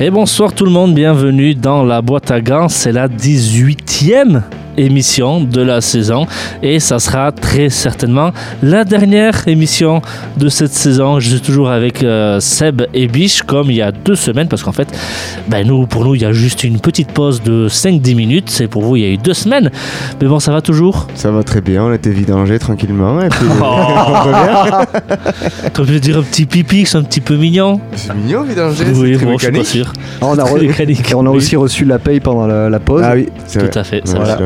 Et bonsoir tout le monde, bienvenue dans la boîte à gants. C'est la 18e émission de la saison et ça sera très certainement la dernière émission de cette saison. Je suis toujours avec euh, Seb et Biche comme il y a deux semaines parce qu'en fait, ben nous, pour nous, il y a juste une petite pause de 5-10 minutes. C'est pour vous, il y a eu deux semaines. Mais bon, ça va toujours Ça va très bien, on était vidangé tranquillement et puis Oh. on. Comme je veux dire, un petit pipi, c'est un petit peu mignon. C'est mignon vidanger, Oui, bon, je suis pas sûr. Ah, on a, Très re- mécanique. et on a Oui. aussi reçu la paye pendant la, la pause. Ah oui, c'est Tout vrai. à fait, Ouais, vrai.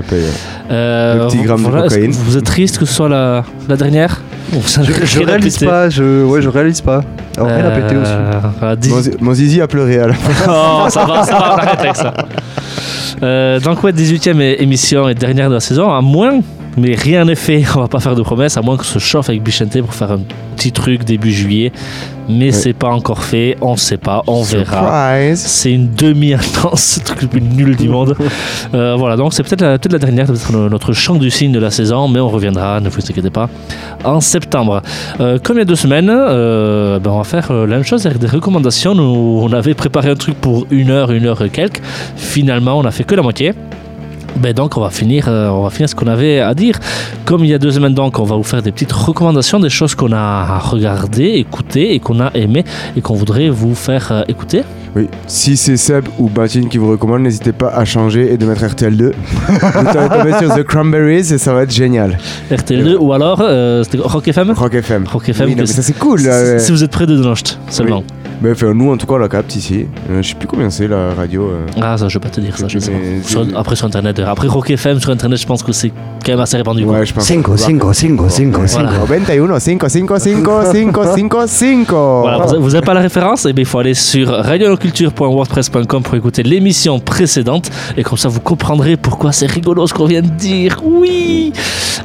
Euh, Le petit gramme de est-ce que cocaïne. Vous êtes triste que ce soit la, la dernière Bon, ça Je, je réalise pas, je, ouais, je réalise pas. Alors, rien à péter aussi. Euh, voilà, dix- Mon, mon zizi a pleuré à la fin. Oh, ça va, ça va, on arrête avec ça. Euh, donc ouais, 18e é- émission et dernière de la saison, à moins, mais rien n'est fait, on va pas faire de promesses, à moins qu'on se chauffe avec Bichente pour faire un petit truc début juillet, mais c'est pas encore fait, on sait pas, on verra. C'est une demi-intense, ce truc le plus nul du monde. Euh, voilà, donc c'est peut-être la, la dernière, peut-être no- notre chant du signe de la saison, mais on reviendra, ne vous inquiétez pas, en septembre. Euh, comme il y a deux semaines, euh, ben on va faire la même chose avec des recommandations. Nous, on avait préparé un truc pour une heure, une heure et quelques. Finalement, on a fait que la moitié. Ben donc on va finir, euh, on va finir ce qu'on avait à dire. Comme il y a deux semaines donc, on va vous faire des petites recommandations, des choses qu'on a regardées, écoutées et qu'on a aimées et qu'on voudrait vous faire euh, écouter. Oui, si c'est Seb ou Batine qui vous recommande, n'hésitez pas à changer et de mettre RTL2. vous allez tomber sur The Cranberries et ça va être génial. RTL2 ou alors euh, Rock FM Rock FM. Rock FM, Oui, non, que mais ça c'est cool. là, ouais. si vous êtes près de Delocht seulement. Mais enfin, nous en tout cas on la capte ici. Euh, je sais plus combien c'est la radio. euh. Ah, ça, je vais pas te dire ça, je sais pas. Mais- Sur- après sur internet. Après Rock FM sur internet, je pense que c'est quand même assez répandu. quoi. Ouais, je pense. Cinco, cinco, cinco, cinco, Voilà. cinco. 91 5 5 5 5 5 5 Voilà, vous- vous n'avez pas la référence? Eh bien, il faut aller sur radioculture.wordpress.com pour écouter l'émission précédente. Et comme ça, vous comprendrez pourquoi c'est rigolo ce qu'on vient de dire. Oui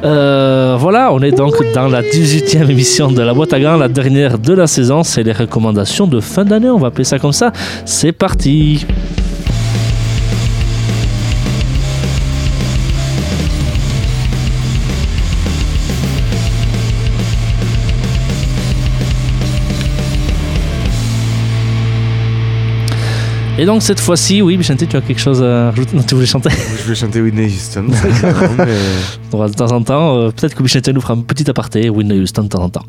Euh, Voilà, on est donc dans la 18e émission de la boîte à gants, la dernière de la saison. C'est les recommandations de fin d'année, on va appeler ça comme ça. C'est parti Et donc cette fois-ci, oui, Bichente, tu as quelque chose à rajouter? Non, tu voulais chanter Je vais chanter Whitney Houston. mais- On va de temps en temps, euh, peut-être que Bichente nous fera un petit aparté, Houston de temps en temps.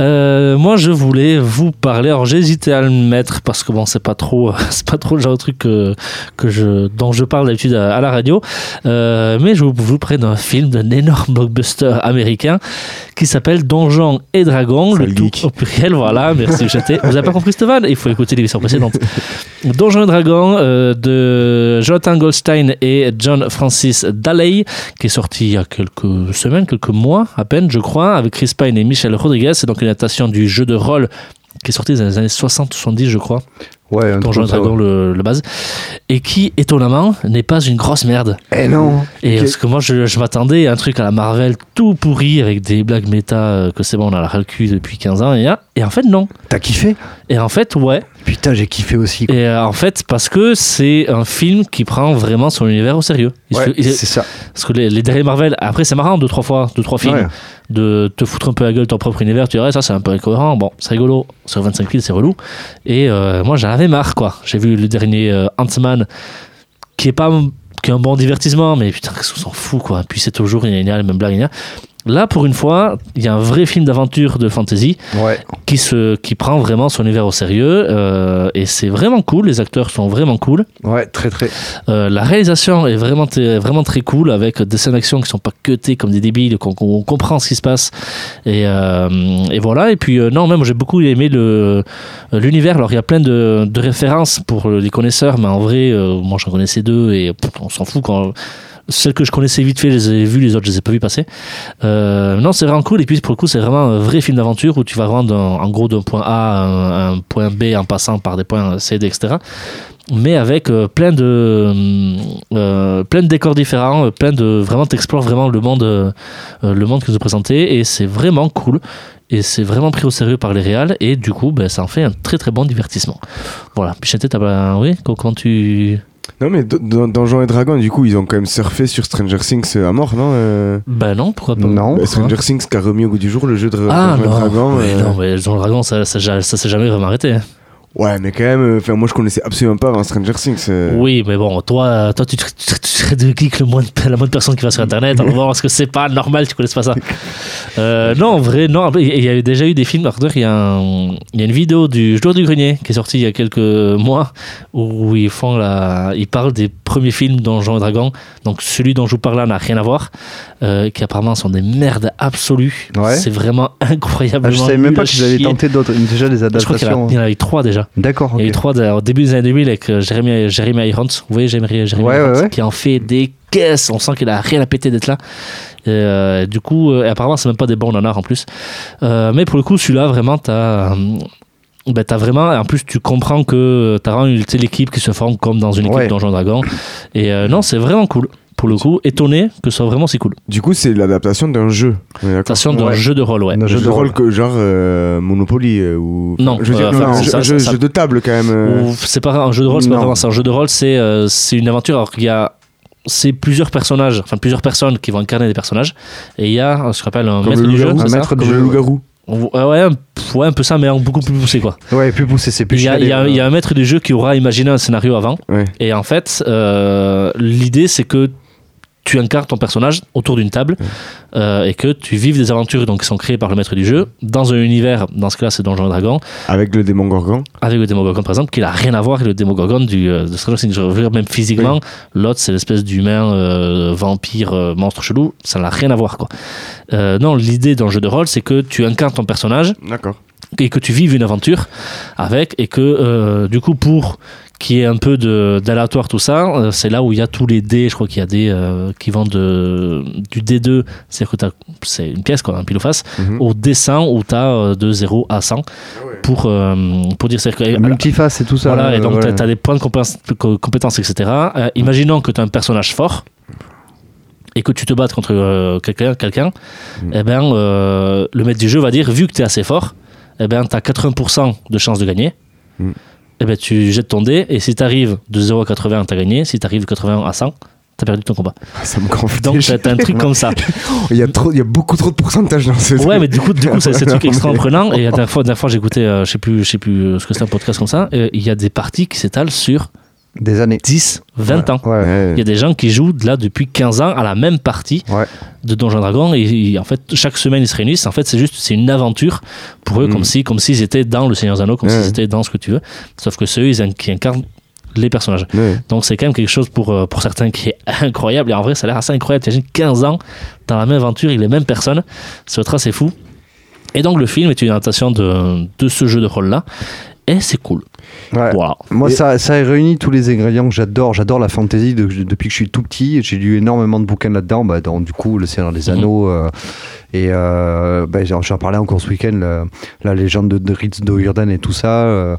Euh, moi, je voulais vous parler. Alors, j'ai hésité à le mettre parce que bon, c'est pas trop, c'est pas trop le genre de truc que, que je, dont je parle d'habitude à, à la radio. Euh, mais je vous, vous parle d'un film, d'un énorme blockbuster américain qui s'appelle Donjons et Dragons, le tout geek. au pluriel. Voilà, merci Bichente. Vous avez pas compris cette vanne Il faut écouter l'émission précédente. Donjons et Dragons euh, de Jonathan Goldstein et John Francis Daley, qui est sorti il y a quelques semaines, quelques mois à peine, je crois, avec Chris Pine et Michel Rodriguez. C'est donc une adaptation du jeu de rôle qui est sorti dans les années 60-70, je crois, Ouais, un ça, Dragons, ouais. le, le base, et qui, étonnamment, n'est pas une grosse merde. Eh non Et parce que moi, je, je m'attendais à un truc à la Marvel tout pourri avec des blagues méta euh, que c'est bon, on a la ras depuis 15 ans, et, et en fait, non. T'as kiffé? Et en fait, ouais. Putain, j'ai kiffé aussi. quoi. Et euh, en fait, parce que c'est un film qui prend vraiment son univers au sérieux. Il Ouais, il- c'est ça. parce que les, les derniers Marvel, après c'est marrant deux trois fois, deux trois films, Ouais. de te foutre un peu la gueule ton propre univers. Tu dirais ça c'est un peu incohérent. Bon, c'est rigolo. Sur 25 films, c'est relou. Et euh, moi j'en avais marre quoi. J'ai vu le dernier euh, Ant-Man qui est pas qui est un bon divertissement, mais putain, qu'est-ce qu'on s'en fout quoi. Puis c'est toujours il y a les mêmes blagues. gna, gna. Là, pour une fois, il y a un vrai film d'aventure de fantasy Ouais. qui, se, qui prend vraiment son univers au sérieux euh, et c'est vraiment cool. Les acteurs sont vraiment cool. Ouais, très très. Euh, la réalisation est vraiment, vraiment très cool avec des scènes d'action qui sont pas cutées comme des débiles, qu'on qu'on comprend ce qui se passe. Et, euh, et voilà. Et puis, non, même j'ai beaucoup aimé l'univers. Alors, il y a plein de, de références pour les connaisseurs, mais en vrai, moi j'en connaissais deux et pff, on s'en fout quand. Celles que je connaissais vite fait, je les ai vues, les autres, je les ai pas vues passer. Euh, non, c'est vraiment cool. Et puis, pour le coup, c'est vraiment un vrai film d'aventure où tu vas vraiment, en gros, d'un point A à un, point B en passant par des points C, etc mais avec euh, plein de euh, plein de décors différents, plein de vraiment t'explores vraiment le monde le monde que nous a présenté et c'est vraiment cool et c'est vraiment pris au sérieux par les réals et du coup ben, ça en fait un très très bon divertissement. Voilà, pas oui quand tu Non, mais dans- dans Donjons et Dragons, du coup, ils ont quand même surfé sur Stranger Things euh, à mort, non euh ben non pourquoi pas Non. Bah, Stranger Things qui a remis au goût du jour le jeu de ah Donjons et non, Dragons. mais euh, non mais Jean le Dragon ça ça, ça, ça s'est jamais vraiment arrêté. Ouais, mais quand même, euh, enfin, moi je connaissais absolument pas avant Stranger Things. euh. Oui, mais bon, toi, toi tu, tu, tu- tu serais de geek le moins la moins de personnes qui va sur Internet. Alors, bon, parce que c'est pas normal, tu connaisses pas ça. Euh, non, en vrai, non. Il y a déjà eu des films. Il y, a un- il y a une vidéo du joueur du grenier qui est sortie il y a quelques mois où ils font la, ils parlent des premiers films Donjons et Dragons. Donc celui dont je vous parle là n'a rien à voir, euh, qui apparemment sont des merdes absolues. Ouais. C'est vraiment incroyable. Ah, je savais même pas qu'ils avaient tenté d'autres, déjà des Je crois qu'il y, en a- adaptations. il y en a eu trois déjà. D'accord, Il y a eu trois de- au début des années 2000 avec euh, Jeremy, Jeremy Irons. Vous voyez Jeremy, Jeremy Ouais, Irons ouais, ouais. qui en fait des caisses. On sent qu'il a rien à péter d'être là. Et, euh, du coup, euh, apparemment, c'est même pas des bons nanars en plus. Euh, mais pour le coup, celui-là, vraiment, t'as. euh, ben, t'as vraiment, en plus tu comprends que t'as vraiment l'équipe qui se forme comme dans une équipe Ouais. Donjons Dragon. Et euh, non, c'est vraiment cool. Pour le coup, étonné que ce soit vraiment si cool. Du coup, c'est l'adaptation d'un jeu. On est d'accord Attention d'un Ouais. jeu de rôle, ouais. Un jeu jeu de rôle que genre euh, Monopoly euh, ou. Non, je veux dire, euh, non, un jeu, ça- un jeu- ça- jeu de table quand même. c'est pas un jeu de rôle, c'est pas vraiment ça. Un jeu de rôle, c'est euh, c'est une aventure. Alors qu'il y a c'est plusieurs personnages, enfin plusieurs personnes qui vont incarner des personnages, et il y a ce qu'on appelle un Comme maître le du jeu. un maître du loup-garou. Ouais, ouais, un- ouais, un peu ça, mais en beaucoup plus poussé quoi. Ouais, plus poussé, c'est plus Il y, a, chialé, il y a- euh. il y a un maître du jeu qui aura imaginé un scénario avant, Ouais. et en fait, euh, l'idée c'est que tu incarnes ton personnage autour d'une table euh, et que tu vives des aventures donc, qui sont créées par le maître du jeu dans un univers, dans ce cas-là c'est Donjons et Dragons, Avec le démon Gorgon. avec le Démogorgon par exemple, qui n'a rien à voir avec le Démogorgon du, euh, de Stranger Things. Je veux dire, même physiquement, l'autre c'est l'espèce d'humain euh, vampire euh, monstre chelou, ça n'a rien à voir quoi. Non, l'idée dans le jeu de rôle c'est que tu incarnes ton personnage D'accord. et que tu vives une aventure avec et que euh, du coup pour qu'il y ait un peu de- d'aléatoire tout ça euh, c'est là où il y a tous les dés je crois qu'il y a des euh, qui vont de du D2 c'est-à-dire que t'as- c'est une pièce quoi un pile ou face Mhm. au D100 où tu as de 0 à 100 pour euh, pour dire c'est que Multiface et tout ça. voilà, et euh, donc voilà. tu as, des points de compétences, co- compétences, etc. Euh, imaginons que tu as un personnage fort et que tu te battes contre euh, quelqu'un, quelqu'un Mm. eh ben, euh, le maître du jeu va dire, vu que tu es assez fort, eh ben, tu as 80% de chances de gagner. Mm. Eh ben, tu jettes ton dé et si tu arrives de 0 à 80, tu as gagné. Si tu arrives de 80 à 100, tu as perdu ton combat. Ah, Ça me. Donc déjà. tu as un truc comme ça. il, y a trop, il y a beaucoup trop de pourcentage dans ce Ouais, mais du coup, du coup, c'est un truc mais- prenant. Et la dernière fois, dernière fois j'écoutais, euh, je sais plus, je sais plus euh, ce que c'est un podcast comme ça. Il y a des parties qui s'étalent sur Des années. 10, 20 ans. Ouais. Il y a des gens qui jouent là depuis 15 ans à la même partie Ouais. de Donjons Dragons et, et en fait chaque semaine ils se réunissent. En fait c'est juste c'est une aventure pour eux Mm. comme si comme s'ils étaient dans le Seigneur des Anneaux, comme s'ils étaient dans ce que tu veux. Sauf que c'est eux ils qui incarnent les personnages. Donc c'est quand même quelque chose pour, euh, pour certains qui est incroyable et en vrai ça a l'air assez incroyable. T'imagines 15 ans dans la même aventure, il est les mêmes personnes. Ça va assez fou. Et donc le film est une adaptation de, de ce jeu de rôle là et c'est cool. Ouais. Voilà. Moi, Et- ça, ça réunit tous les ingrédients que j'adore. J'adore la fantasy de- depuis que je suis tout petit. J'ai lu énormément de bouquins là-dedans. Bah, dans, du coup, Le Seigneur des Mhm. Anneaux. euh, et euh, bah, j'en j'en parlais encore ce week-end. La, la légende de, de Ritz et tout ça. euh,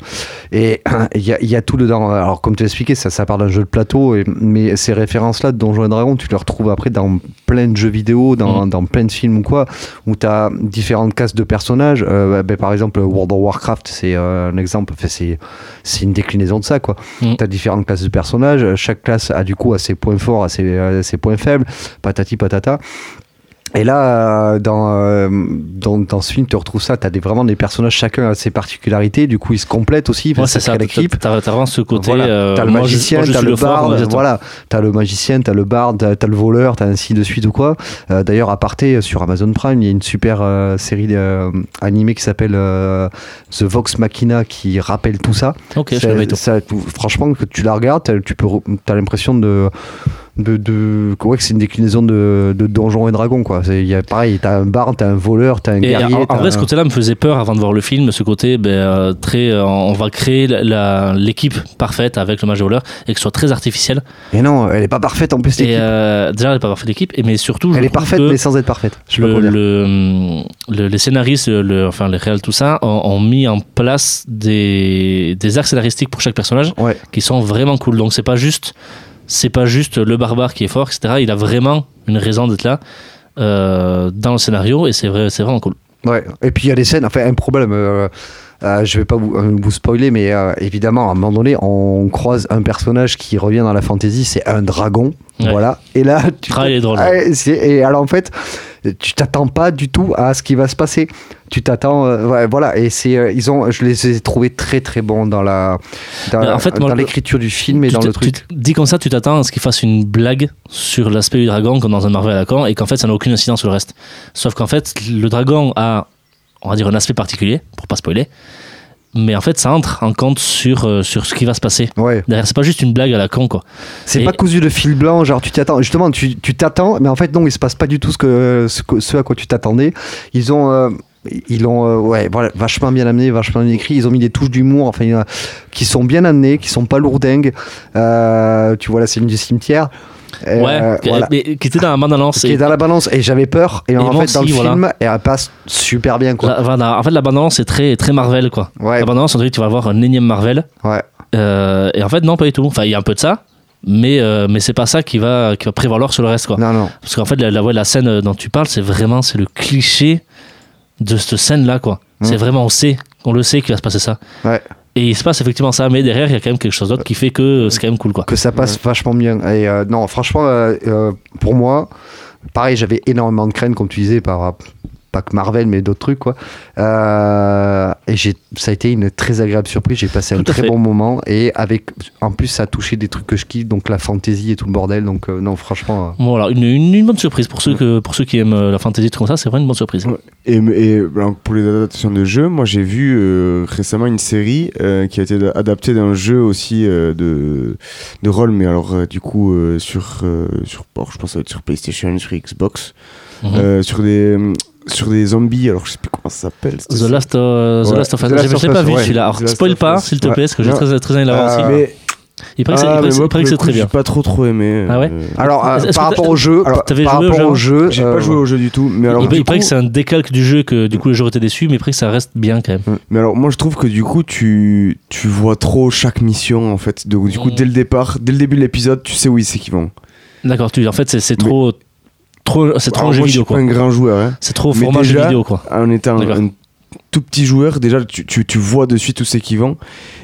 et il y a, il y a tout dedans. Alors, comme tu l'as expliqué, ça, ça parle d'un jeu de plateau. Et, mais ces références-là de Donjons et Dragons, tu les retrouves après dans plein de jeux vidéo, dans, Mhm. dans plein de films ou quoi, où tu as différentes castes de personnages. Euh, bah, par exemple, World of Warcraft, c'est euh, un exemple. Enfin, c'est c'est une déclinaison de ça quoi. Mm. Tu as différentes classes de personnages, chaque classe a du coup a ses points forts, ses, euh, ses points faibles, patati patata. Et là, euh, dans, euh, dans, dans ce film, tu retrouves ça, tu as des, vraiment des personnages, chacun a ses particularités, du coup ils se complètent aussi, Ouais, c'est ça. l'équipe. T'as t'as vraiment ce côté. Voilà. euh, t'as le magicien, t'as le fort, barde, exactement. voilà. T'as le magicien, t'as le barde, t'as t'as le voleur, t'as ainsi de suite ou quoi. Euh, D'ailleurs, à parté sur Amazon Prime, il y a une super euh, série euh, animée qui s'appelle euh, The Vox Machina qui rappelle tout ça. Ok, je Ça- franchement, que tu la regardes, t'as- tu peux, as l'impression de, de, de ouais, que c'est une déclinaison de, de Donjons et Dragons, quoi. C'est- y a pareil, t'as un barde, t'as un voleur, t'as un Et guerrier. en, vrai, ce côté-là me faisait peur avant de voir le film, ce côté ben, euh, très, euh, on va créer l'équipe parfaite avec le mage et voleur et que ce soit très artificiel. Et non, elle est pas parfaite en plus. L'équipe. euh, déjà, elle n'est pas parfaite l'équipe, et mais surtout, elle est parfaite, mais sans être parfaite. Je le, dire. le- le- les scénaristes, le, enfin les réels, tout ça, ont, ont mis en place des, des arcs scénaristiques pour chaque personnage Ouais. qui sont vraiment cool. Donc c'est pas juste, c'est pas juste le barbare qui est fort, etc. Il a vraiment une raison d'être là euh, dans le scénario et c'est vrai, c'est vraiment cool. Ouais. Et puis il y a des scènes, enfin un problème. euh, euh, je vais pas vous, euh, vous spoiler, mais euh, évidemment, à un moment donné, on croise un personnage qui revient dans la fantasy, c'est un dragon. Ouais. Voilà. Et là, tu Ah, est drôle. Ouais, c'est- et alors en fait, tu t'attends pas du tout à ce qui va se passer. Tu t'attends, euh, voilà. Et c'est, euh, ils ont, je les ai trouvés très très bons dans la, dans, Mais en fait, moi, dans le- l'écriture du film et dans le truc. Tu dis comme ça, tu t'attends à ce qu'il fasse une blague sur l'aspect du dragon comme dans un Marvel à la con et qu'en fait ça n'a aucune incidence sur le reste. Sauf qu'en fait, le dragon a, on va dire, un aspect particulier, pour pas spoiler, mais en fait ça entre en compte sur, euh, sur ce qui va se passer. Ouais. Derrière, c'est pas juste une blague à la con quoi. C'est Et- pas cousu de fil blanc, genre tu t'attends. Justement, tu tu t'attends, mais en fait non, il se passe pas du tout ce que ce, à quoi tu t'attendais. Ils ont euh, ils l'ont euh, ouais voilà vachement bien amené, vachement bien écrit. Ils ont mis des touches d'humour, enfin qui sont bien amenées, qui sont pas lourdingues. Tu vois la scène du cimetière. Euh, ouais, voilà. mais qui était dans la bande-annonce. Qui et est dans la balance et j'avais peur et, en fait dans aussi, le voilà. film elle passe super bien quoi. la- voilà, en fait, la bande-annonce est très, très Marvel quoi. Ouais La bande-annonce, on dirait que tu vas voir un énième Marvel. ouais Euh, et en fait, non, pas du tout. Enfin, il y a un peu de ça. Mais, euh, mais c'est pas ça qui va, qui va prévaloir sur le reste quoi. non non Parce qu'en fait, la, la, scène dont tu parles, c'est vraiment c'est le cliché de cette scène-là, quoi. C'est vraiment, on sait, on le sait qu'il va se passer ça. ouais Et il se passe effectivement ça, mais derrière, il y a quand même quelque chose d'autre qui fait que c'est quand même cool, quoi. que ça passe vachement bien. Et euh, non, franchement, euh, euh, pour moi, pareil, j'avais énormément de crainte, comme tu disais, par pas que Marvel, mais d'autres trucs, quoi. Euh, et j'ai, ça a été une très agréable surprise. J'ai passé un Tout très fait. bon moment. Et avec, en plus, ça a touché des trucs que je kiffe, donc la fantasy et tout le bordel. Donc, euh, non, franchement. euh, Voilà, une, une, une bonne surprise pour ceux, que, pour ceux qui aiment euh, la fantasy, tout comme ça, c'est vraiment une bonne surprise. Et, et alors, pour les adaptations de jeux, moi j'ai vu euh, récemment une série euh, qui a été adaptée d'un jeu aussi euh, de, de rôle, mais alors euh, du coup euh, sur, euh, sur bon, je pense que ça va être sur PlayStation, sur Xbox, Mhm. euh, sur des sur des zombies. Alors je sais plus comment ça s'appelle. The. Last, of- The Ouais. Last of Us. J'ai Us, pas vu celui-là. Alors, spoil pas, s'il te plaît, parce que j'ai très, très envie de l'avoir Euh, aussi. Mais Il paraît que c'est- ah, que très coup, bien. J'ai pas trop trop aimé. Ah ouais euh, Alors, euh, par rapport au jeu, Alors, par, joué rapport au jeu, J'ai euh, pas joué au jeu du tout, mais alors il, il paraît coup- que c'est un décalque du jeu, que du coup les joueurs étaient déçus, mais il paraît que ça reste bien quand même. Mais alors moi je trouve que du coup tu, tu vois trop chaque mission en fait. Donc du coup Mm. dès le départ, dès le début de l'épisode, tu sais où c'est qu'ils vont. D'accord, tu, en fait, c'est c'est trop. Trop c'est trop Alors, un jeu moi, vidéo, quoi. un grand joueur. Hein. C'est trop Mais format jeu déjà- vidéo, quoi. En étant un tout petit joueur, déjà tu, tu, tu vois de suite où c'est qu'ils vont.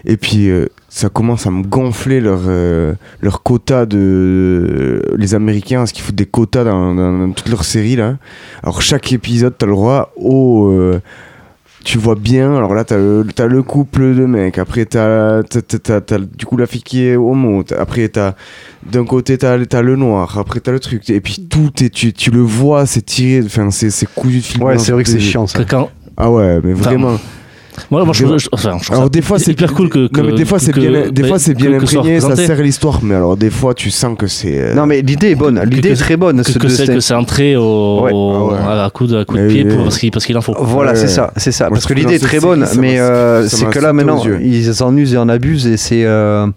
Et puis euh, ça commence à me gonfler leur, euh, leur quota de. Les Américains, parce qu'ils foutent des quotas dans, dans, dans toute leur série là. Alors chaque épisode, t'as le droit au. euh, tu vois bien, alors là t'as le, t'as le couple de mecs, après t'as, t'as, t'as, t'as- t'as du coup la fille qui est homo, t'as- après t'as d'un côté t'as, t'as le noir, après t'as le truc, et puis tout est, tu, tu le vois, c'est tiré, enfin c'est, c'est cousu de fil ouais, c'est vrai que c'est chiant ça. Que quand- Ah ouais, mais Enfin, vraiment. Moi, moi, je, je- enfin, je trouve Alors des fois c'est hyper cool que. que non mais des fois c'est que- bien, des fois c'est bien imprégné, ça sert l'histoire, mais alors des fois tu sens que c'est. euh, Non, mais l'idée est bonne. L'idée est très bonne. Que, ce que c'est cette- que c'est entré au, Ouais. au- Ah ouais. à coup de, à coup de pied oui, pour- oui. parce qu'il parce qu'il en faut. Voilà, Ouais. c'est ça, c'est ça. Moi, Parce que l'idée est très bonne, mais m'a- euh, c'est que là maintenant, ils en usent et en abusent et c'est. euh,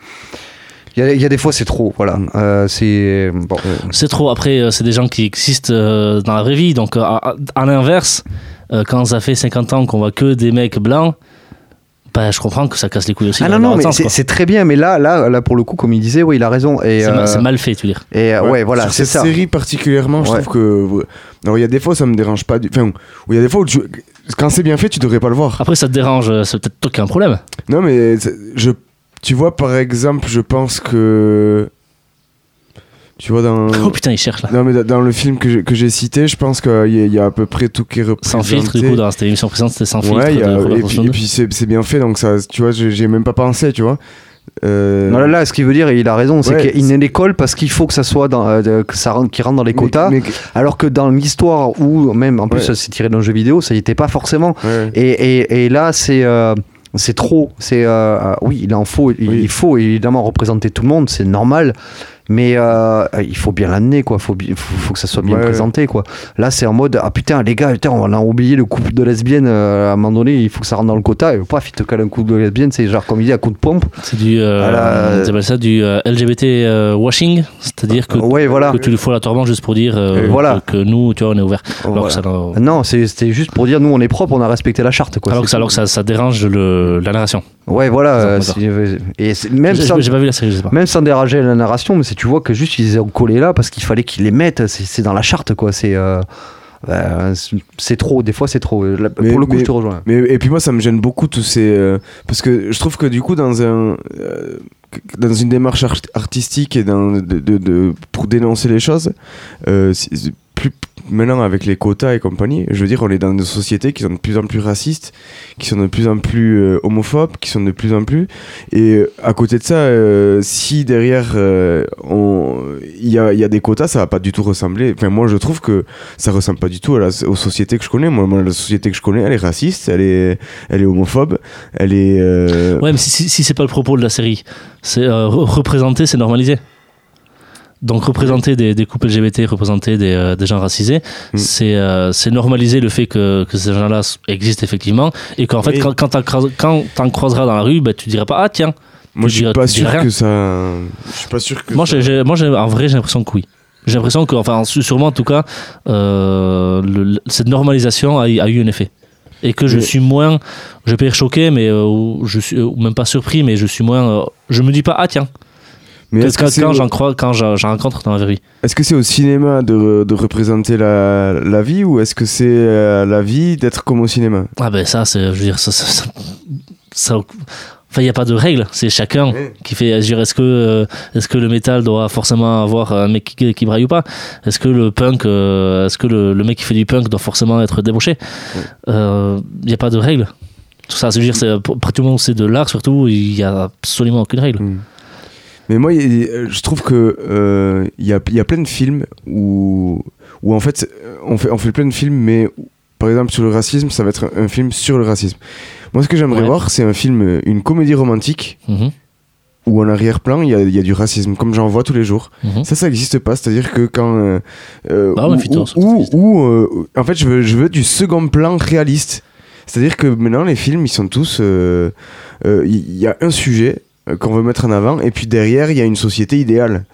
Il y, a- il y a des fois, c'est trop. Voilà. Mm. Euh, c'est bon. C'est trop. Après, c'est des gens qui existent dans la vraie vie. Donc, à, à l'inverse, euh, quand ça fait 50 ans qu'on voit que des mecs blancs, bah, je comprends que ça casse les couilles aussi. Ah non non, mais c'est très bien. Mais là, là, là pour le coup, comme il disait, oui, il a raison. C'est euh, mal fait, tu veux dire. et euh, ouais, voilà, Sur c'est cette ça. série particulièrement, je trouve que. Alors il y a des fois ça me dérange pas. du- Enfin, où il y a des fois où tu- quand c'est bien fait, tu devrais pas le voir. Après, ça te dérange. euh, C'est peut-être toi qui as un problème. Non, mais je, tu vois, par exemple, je pense que. Tu vois, dans. Oh putain, il cherche là. Non, mais dans- le film que j'ai- que j'ai cité, je pense qu'il y, y a à peu près tout qui est représenté. Sans filtre, du coup, dans cette émission précédente, c'était sans filtre. Ouais, il y a- de et puis, Wilson. et puis c'est c'est bien fait, donc ça, tu vois, j'ai même pas pensé, tu vois. Euh, Non, là, là, ce qu'il veut dire, et il a raison, c'est Ouais, qu'il est l'école parce qu'il faut que ça soit dans, euh, que ça rentre, qu'il rentre dans les quotas. mais- Alors que dans l'histoire où même en plus Ouais. ça c'est tiré d'un jeu vidéo, ça y était pas forcément. ouais. Et, et, et là, c'est euh, c'est trop. C'est euh, oui, il en faut. Il, Oui. il faut évidemment représenter tout le monde, c'est normal. Mais euh, il faut bien l'amener, quoi. Faut, faut, faut que ça soit bien Ouais, présenté, quoi. Là, c'est en mode ah putain, les gars, putain, on a oublié le couple de lesbiennes. euh, à un moment donné, il faut que ça rentre dans le quota. Et paf, il te cale un couple de lesbiennes. C'est genre comme il dit, à coup de pompe. C'est du, euh, Voilà. ils appellent ça du euh, LGBT euh, washing, c'est-à-dire que, Ouais, voilà. que tu le fous à la tourmente juste pour dire euh, voilà. que, que nous, tu vois, on est ouvert. Alors Voilà. que ça, n'a- Non, c'est- c'était juste pour dire nous, on est propre, on a respecté la charte, quoi. alors C'est que ça, alors que ça, ça dérange le, la narration. Ouais, voilà. euh, c'est- et c'est- même J'ai sans, j'ai pas vu la série, je sais pas. même sans déranger la narration, mais c'est tu vois que juste ils ont collé là parce qu'il fallait qu'ils les mettent. C'est dans la charte, quoi. C'est euh, euh, c'est- trop. Des fois, c'est trop. Là, Mais- pour le coup, mais- je te rejoins. Mais, et puis moi, ça me gêne beaucoup tous ces. euh, parce que je trouve que du coup, dans un. dans une démarche art- artistique et dans, de, de- de- pour dénoncer les choses, plus, maintenant avec les quotas et compagnie, je veux dire, on est dans des sociétés qui sont de plus en plus racistes, qui sont de plus en plus euh, homophobes, qui sont de plus en plus. Et euh, à côté de ça, euh, si derrière euh, il y a, des quotas, ça va pas du tout ressembler. Enfin, moi, je trouve que ça ressemble pas du tout à la- aux sociétés que je connais. Moi, la société que je connais, elle est raciste, elle est, elle est homophobe, elle est. Ouais, mais si, si, si c'est pas le propos de la série, c'est re- représenter, c'est normaliser. Donc représenter des, des couples LGBT, représenter des, euh, des gens racisés, Mm. c'est euh, c'est normaliser le fait que, que ces gens-là existent effectivement et qu'en fait quand, quand t'en croiseras dans la rue, bah, tu diras pas ah tiens. Moi, je suis pas sûr rien. que ça. Je suis pas sûr que. Moi, ça- j'ai- moi en vrai j'ai l'impression que oui. J'ai l'impression que enfin sûrement en tout cas euh, le- cette normalisation a, a eu un effet et que je suis moins je peux dire choqué mais euh, ou je suis même pas surpris mais je suis moins euh, je me dis pas ah tiens Mais est-ce que quand, c'est quand au- j'en crois, quand j'en rencontre dans la vraie vie. est-ce que c'est au cinéma de, de représenter la, la vie ou est-ce que c'est euh, la vie d'être comme au cinéma? Ah ben ça, c'est, je veux dire, ça, ça, ça- ça- enfin, il n'y a pas de règle. C'est chacun Ouais. qui fait. dire, Est-ce que, euh, est-ce que le métal doit forcément avoir un mec qui, qui braille ou pas? Est-ce que le punk, euh, est-ce que le, le mec qui fait du punk doit forcément être débauché? Il n'y a pas de règle. Tout ça, je veux dire, c'est, partir du moment où c'est de l'art, surtout, il n'y a absolument aucune règle. Hmm. Mais moi, je trouve que euh, il y, a, y a plein de films où, où en fait on, fait on fait plein de films, mais par exemple sur le racisme, ça va être un, un film sur le racisme. Moi, ce que j'aimerais Ouais. voir, c'est un film, euh, une comédie romantique Mhm, où en arrière-plan il y y a du racisme, comme j'en vois tous les jours. mhm. Ça, ça n'existe pas. C'est-à-dire que quand. euh, euh, Bah, euh, en fait, je veux, je veux du second plan réaliste. C'est-à-dire que maintenant, les films, ils sont tous. Il y a un sujet qu'on veut mettre en avant, et puis derrière, il y a une société idéale.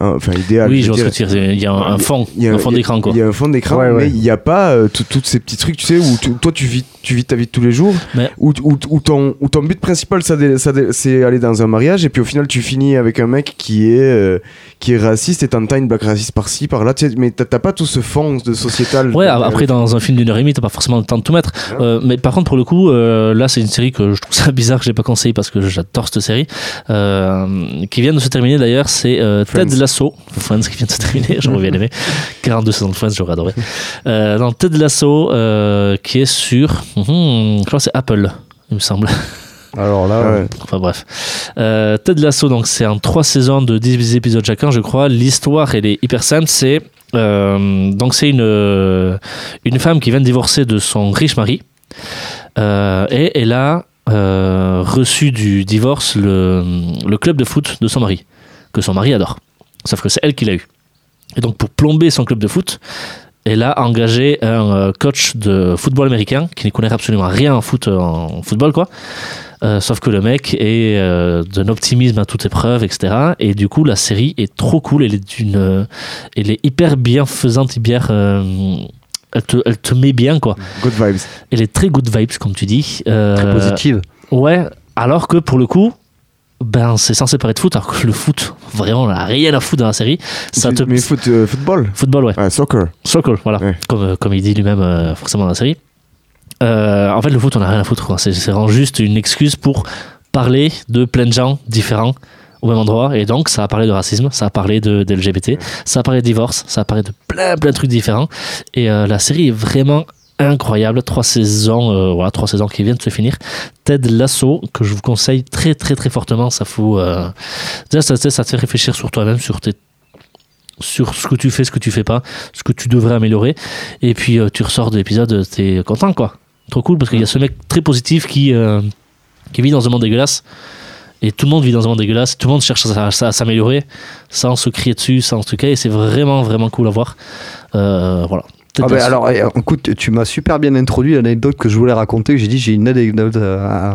Hein, Enfin, idéale. Oui, je je veux vois ce dire. que tu. Il y a un, un fond, Il y a un fond d'écran, quoi. Il y a un fond d'écran, Ouais, ouais. mais il n'y a pas euh, tous ces petits trucs, tu sais, où tu- toi tu vis, tu vis ta vie de tous les jours, Mais- où, où- où ton, où ton but principal ça ça c'est aller dans un mariage, et puis au final tu finis avec un mec qui est, euh, qui est raciste et t'entends une blague raciste par-ci, par-là, tu sais, mais t'as pas tout ce fond de sociétal. Ouais, Euh, après dans un film d'une heure et demie, t'as pas forcément le temps de tout mettre. Ouais. Euh, mais par contre, pour le coup, euh, là, c'est une série que je trouve ça bizarre que j'ai pas conseillé parce que j'adore cette série, euh, qui vient de se terminer d'ailleurs. C'est euh, Ted. Lasso, Friends qui vient de se terminer. J'aurais bien aimé. 42 saisons de Friends, j'aurais adoré. Euh, dans Ted Lasso, euh, qui est sur, hum, je crois que c'est Apple, il me semble. Alors là, Ouais. Enfin bref. Euh, Ted Lasso, donc c'est en trois saisons de 10 épisodes chacun, je crois. L'histoire, elle est hyper simple. C'est euh, donc c'est une euh, une femme qui vient de divorcer de son riche mari Euh, et elle a euh, reçu du divorce le, le club de foot de son mari que son mari adore. Sauf que c'est elle qui l'a eu. Et donc pour plomber son club de foot, elle a engagé un euh, coach de football américain qui ne connaît absolument rien en foot en football quoi. Euh, sauf que le mec est euh, d'un optimisme à toute épreuve, etc. Et du coup, la série est trop cool. Elle est d'une, euh, elle est hyper bienfaisante, hyper, euh, elle te, elle te met bien quoi. Good vibes. Elle est très good vibes, comme tu dis. Euh, très positive. Ouais. Alors que pour le coup, ben c'est censé paraître foot, alors que le foot, vraiment, on a rien à foutre dans la série. Ça te, Mais foot, euh, football football, ouais. Ah, soccer. Soccer, voilà, Ouais. comme, euh, comme il dit lui-même euh, forcément dans la série. Euh, en fait, le foot, on n'a rien à foutre. quoi. C'est c'est vraiment juste une excuse pour parler de plein de gens différents au même endroit. Et donc, ça a parlé de racisme, ça a parlé de, de LGBT, ça a parlé de divorce, ça a parlé de plein, plein de trucs différents. Et la série est vraiment incroyable. Trois saisons, euh, voilà, trois saisons qui viennent de se finir. Ted Lasso, que je vous conseille très, très, très fortement. Ça fout. euh, déjà, ça, ça te fait réfléchir sur toi-même, sur tes sur ce que tu fais, ce que tu fais pas, ce que tu devrais améliorer. Et puis euh, tu ressors de l'épisode, t'es content quoi. Trop cool parce qu'il y a ce mec très positif qui, euh, qui vit dans un monde dégueulasse. Et tout le monde vit dans un monde dégueulasse, tout le monde cherche à, à- s'améliorer sans se crier dessus, sans se truquer. Et c'est vraiment, vraiment cool à voir. Euh, voilà. Ah ben alors, eh, écoute, tu m'as super bien introduit l'anecdote que je voulais raconter. J'ai dit, j'ai une anecdote euh, à,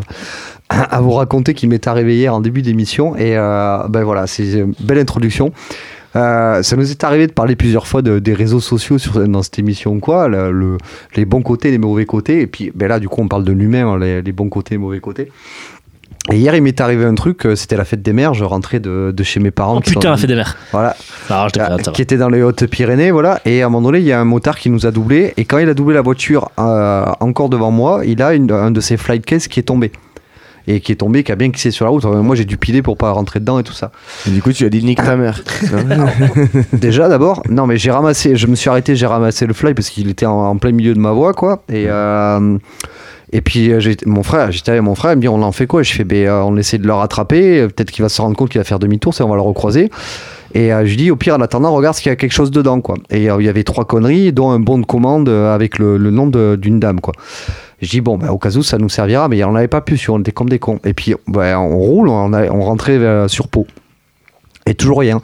à vous raconter qui m'est arrivée hier en début d'émission. Et euh, ben voilà, c'est une belle introduction. Euh, ça nous est arrivé de parler plusieurs fois de- des réseaux sociaux sur, dans cette émission, quoi, le, le- les bons côtés, les mauvais côtés. Et puis ben là, du coup, on parle de l'humain, hein, les, les bons côtés, les mauvais côtés. Et hier, il m'est arrivé un truc, euh, c'était la fête des mères. Je rentrais de, de chez mes parents. Oh qui putain, sont- la fait des mers. Voilà, je euh, va. qui était dans les Hautes-Pyrénées, voilà. Et à un moment donné, il y a un motard qui nous a doublé. Et quand il a doublé la voiture euh, encore devant moi, il a une- un de ses flight cases qui est tombé. et qui est tombé, qui a bien glissé sur la route. Moi, j'ai dû piler pour pas rentrer dedans et tout ça. Et du coup, tu as dit nique ta mère. Déjà, d'abord, non, mais j'ai ramassé, je me suis arrêté, j'ai ramassé le fly parce qu'il était en, en plein milieu de ma voie, quoi. Et, euh, et puis, euh, mon frère, j'étais avec mon frère, il me dit, on en fait quoi? Je fais, ben, euh, on essaie de le rattraper, peut-être qu'il va se rendre compte qu'il va faire demi-tour, c'est on va le recroiser. Et euh, je dis, au pire, en attendant, regarde s'il y a quelque chose dedans, quoi. Et euh, il y avait trois conneries, dont un bon de commande avec le, nom d'une dame, quoi. Je dis, bon, ben, au cas où, ça nous servira, mais on n'avait pas pu, on était comme des cons. Et puis, ben, on roule, on, a- rentrait sur Pau. Et toujours rien.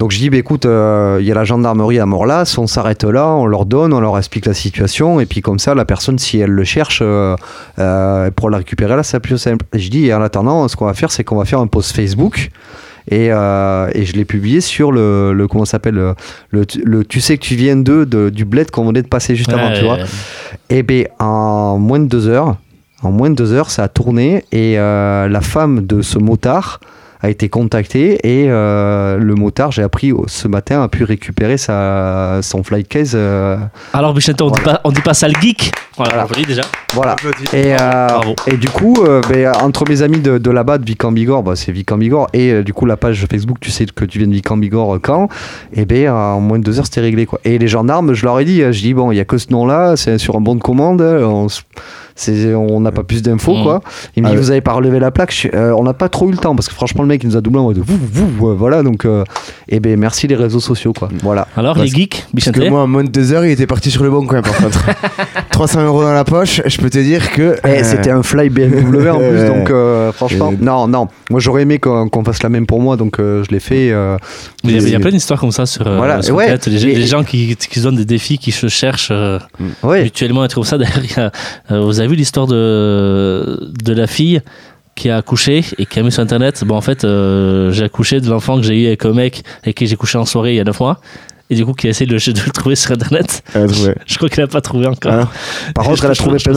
Donc je dis, bah, écoute, euh, il y a la gendarmerie à Morlas, on s'arrête là, on leur donne, on leur explique la situation, et puis comme ça, la personne, si elle le cherche, euh, euh, pour la récupérer là, c'est plus simple. Et je dis, et en attendant, ce qu'on va faire, c'est qu'on va faire un post Facebook. Et, et je l'ai publié sur le, le comment ça s'appelle le, le, le tu sais que tu viens de, de- du bled qu'on venait de passer juste avant tu vois Ouais, et bien, en moins de deux heures, en moins de deux heures, ça a tourné et la femme de ce motard a été contactée et euh, le motard, j'ai appris ce matin, a pu récupérer sa, son flight case. euh, Alors, Bichette, on, dit pas, on dit pas sale geek. Voilà, Voilà. déjà. voilà. Et, euh, et du coup, euh, ben, entre mes amis de, de là-bas, de Vic en Bigorre, bah, c'est Vic en Bigorre, et euh, du coup, la page Facebook, tu sais que tu viens de Vic en Bigorre euh, quand, et ben, en moins de deux heures, c'était réglé. Quoi. Et les gendarmes, je leur ai dit, je dis, bon, il y a que ce nom-là, c'est sur un bon de commande, on s- c'est- on n'a pas plus d'infos, quoi. Il me Ah dit, ouais. vous avez pas relevé la plaque suis, euh, On n'a pas trop eu le temps, parce que franchement, le mec, il nous a doublé en mode, vous, vous, vous, voilà, donc, euh, et ben, merci les réseaux sociaux, quoi. Voilà. Alors, Parce- les geeks, Parce que moi, en moins de deux heures, il était parti sur le bon coin, par contre. 300 euros dans la poche, je peux te dire que. Eh, euh, C'était un fly BMW en plus, donc euh, franchement, Et- non, non. Moi j'aurais aimé qu'on fasse la même pour moi, donc euh, je l'ai fait. euh, Il y, a, y plein d'histoires comme ça sur, euh, Voilà, sur ouais. Internet. Les, Et- les gens qui, qui se donnent des défis, qui se cherchent euh, Ouais. mutuellement et tout comme ça. Euh, vous avez vu l'histoire de, de la fille qui a accouché et qui a mis sur Internet Bon, en fait, euh, j'ai accouché de l'enfant que j'ai eu avec un mec avec qui j'ai couché en soirée il y a 9 mois. Et du coup, qui a essayé de le, de le trouver sur Internet. a. Je crois qu'il n'a pas trouvé encore. Ah, Par contre, elle a trouvé je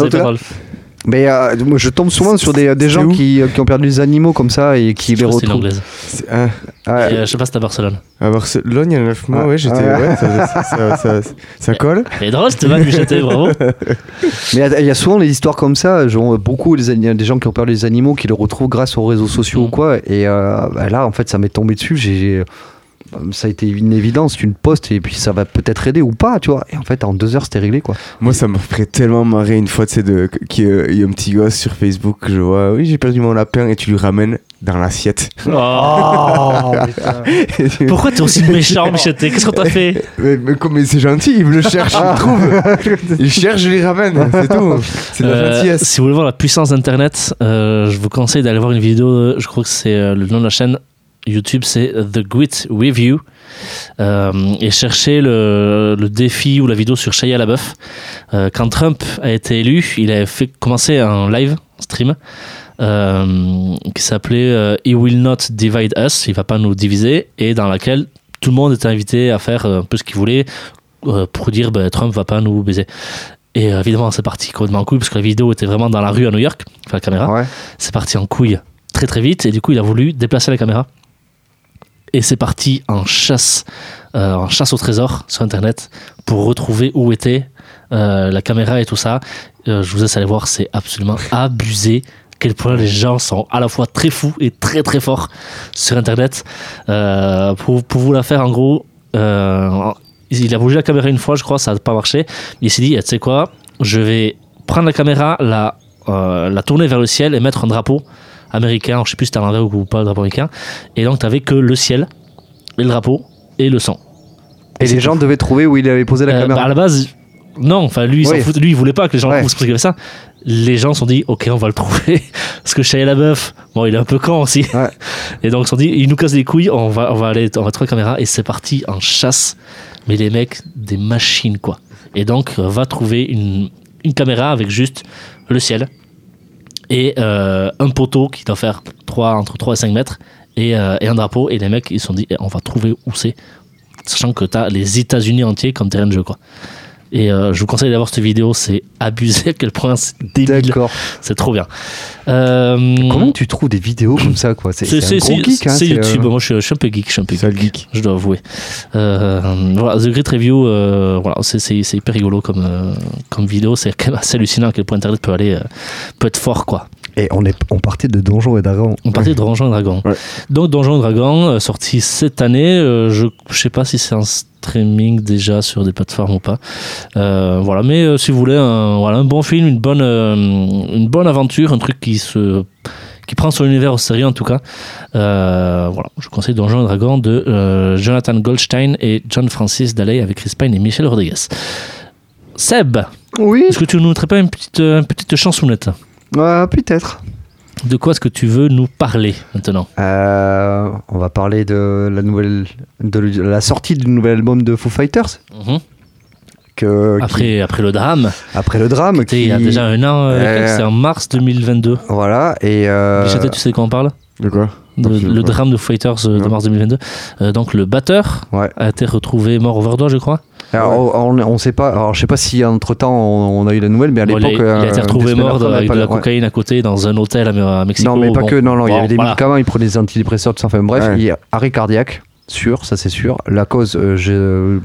Mais euh, moi, je tombe souvent sur des, des C'est gens qui, qui ont perdu des animaux comme ça et qui Je les c'est retrouvent. l'anglaise. c'est- ah, Ah, Et, euh, je sais pas si c'est à Barcelone. à Barcelone, il y a 9 mois, Ah. ouais, j'étais. Ah. Ouais, ça, ça, ça, ça- ça colle. Elle est drôle cette vanne, Micheté, bravo. Mais il y a- il y a souvent des histoires comme ça. Genre, beaucoup des, ani- des gens qui ont perdu des animaux qui les retrouvent grâce aux réseaux sociaux Mm. ou quoi. Et euh, bah là, en fait, ça m'est tombé dessus. J'ai ça a été une évidence, tu le postes et puis ça va peut-être aider ou pas, tu vois. Et en fait, en deux heures, c'était réglé, quoi. Moi, ça m'a fait tellement marrer une fois, tu sais, de- qu'il y a- il y a un petit gosse sur Facebook que je vois. Oui, j'ai perdu mon lapin et tu lui ramènes dans l'assiette. Oh. Pourquoi t'es aussi méchant, Micheté Qu'est-ce qu'on t'a fait? Mais, mais comme- mais c'est gentil, il me le cherche, il le trouve. Il cherche, je lui ramène, c'est tout. C'est de la Euh, gentillesse. si vous voulez voir la puissance d'Internet, euh, je vous conseille d'aller voir une vidéo. euh, Je crois que c'est euh, le nom de la chaîne YouTube, c'est The Grit Review. Euh, et cherchez le, le défi ou la vidéo sur Shia LaBeouf. Euh, quand Trump a été élu, il a fait commencer un live stream euh, qui s'appelait euh, He Will Not Divide Us. Il va pas nous diviser et dans laquelle tout le monde était invité à faire euh, un peu ce qu'il voulait pour dire ben, Trump va pas nous baiser. Et évidemment, c'est parti complètement en couille parce que la vidéo était vraiment dans la rue à New York, enfin la caméra. Ouais. C'est parti en couille très très vite et du coup, il a voulu déplacer la caméra. Et c'est parti en chasse, euh, en chasse au trésor sur Internet pour retrouver où était euh, la caméra et tout ça. Euh, je vous laisse aller voir, c'est absolument abusé. Quel point les gens sont à la fois très fous et très très forts sur Internet. Euh, pour, pour vous la faire, en gros, euh, il a bougé la caméra une fois, je crois, ça n'a pas marché. Il s'est dit, eh, tu sais quoi, je vais prendre la caméra, la, euh, la tourner vers le ciel et mettre un drapeau américain, je sais plus si c'était à l'envers ou pas le drapeau américain. Et donc, tu avais que le ciel, et le drapeau et le son. Et les gens devaient trouver où il avait posé la Euh, bah, caméra. à la base, non, enfin lui, il Oui. fout- lui, il voulait pas que les gens Ouais. y avait ça. Les gens se sont dit, ok, on va le trouver. Parce que Shia LaBeouf, bon, il est un peu con aussi. Ouais. Et donc, ils se sont dit, il nous casse les couilles, on va, on va aller, on va trouver la caméra. Et c'est parti en chasse. Mais les mecs, des machines, quoi. Et donc, va trouver une, une caméra avec juste le ciel et euh, un poteau qui doit faire 3, entre 3 et 5 mètres et, euh, et un drapeau. Et les mecs, ils se sont dit, eh, on va trouver où c'est. Sachant que tu as les États-Unis entiers comme terrain de jeu, quoi. Et euh, je vous conseille d'avoir cette vidéo, c'est abusé à quel point c'est débile. D'accord. C'est trop bien. Euh, Comment tu trouves des vidéos comme ça, quoi? C'est geek, hein, c'est c'est, euh, YouTube. Moi, je suis, je suis un peu geek. Je suis un peu geek, geek. Je dois avouer. Voilà, The Great Review, voilà, c'est- hyper rigolo comme, comme vidéo. C'est quand même assez hallucinant à quel point Internet peut aller, peut être fort, quoi. Et on, est, on partait de Donjons et Dragons. On partait de Donjons et Dragons. Ouais. Donc Donjons et Dragons, euh, sorti cette année. euh, je ne sais pas si c'est en streaming déjà sur des plateformes ou pas. Euh, voilà, mais euh, si vous voulez, un, voilà, un bon film, une bonne, euh, une bonne aventure, un truc qui se qui prend son univers au sérieux en tout cas. Euh, voilà, je conseille Donjons et Dragons de euh, Jonathan Goldstein et John Francis Daley avec Chris Pine et Michel Rodriguez. Seb, Oui, est-ce que tu nous mettrais pas une petite, une petite chansonnette? Euh, peut-être. De quoi est-ce que tu veux nous parler maintenant? Euh, on va parler de la nouvelle, de la sortie du nouvel album de Foo Fighters. Mhm. Que, qui- après, après le drame, après le drame, c'était il y a qui- déjà un an, euh, c'est en mars 2022. Voilà, et. euh, tu sais de quoi on parle? De quoi? De- Le drame de Fighters euh, de mars 2022. Euh, donc le batteur Ouais. a été retrouvé mort au verdois, je crois? Alors, on, on sait pas. Alors, je sais pas si entre temps on, on a eu la nouvelle, mais à Bon, il, a, l'époque. il a euh, été retrouvé des semaines mort après, avec de la ouais. cocaïne à côté dans un hôtel à, Mexico. Non, mais pas Bon, que. Non, non, il y avait des voilà. médicaments, il prenait des antidépresseurs, tout ça. Enfin, bref, Ouais. il y a arrêt cardiaque, sûr, ça c'est sûr. La cause, euh,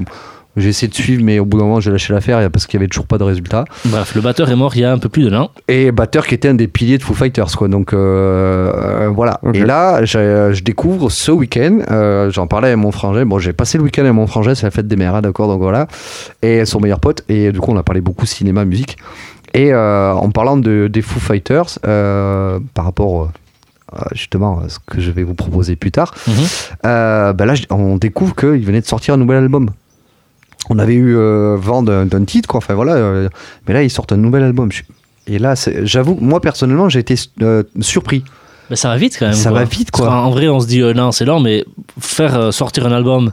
j'ai. Essayé de suivre, mais au bout d'un moment, j'ai lâché l'affaire parce qu'il y avait toujours pas de résultat. Bref, le batteur est mort il y a un peu plus d'un an. Et batteur qui était un des piliers de Foo Fighters, quoi. Donc euh, euh, voilà. Et là, je découvre ce week-end. euh, J'en parlais avec mon frangin. Bon, j'ai passé le week-end avec mon frangin, c'est la fête des mères, hein, d'accord. Donc voilà. Et son meilleur pote. Et du coup, on a parlé beaucoup cinéma, musique. Et euh, en parlant de, des Foo Fighters, euh, par rapport justement à ce que je vais vous proposer plus tard, euh, bah là, on découvre qu'il venait de sortir un nouvel album. On avait eu euh, vent d'un titre, quoi. Enfin voilà. euh, mais là, ils sortent un nouvel album. Et là, j'avoue, moi personnellement, j'ai été euh, surpris. Mais ça va vite quand même. Ça quoi. va vite, quoi. En vrai, on se dit euh, non, c'est lent, mais faire euh, sortir un album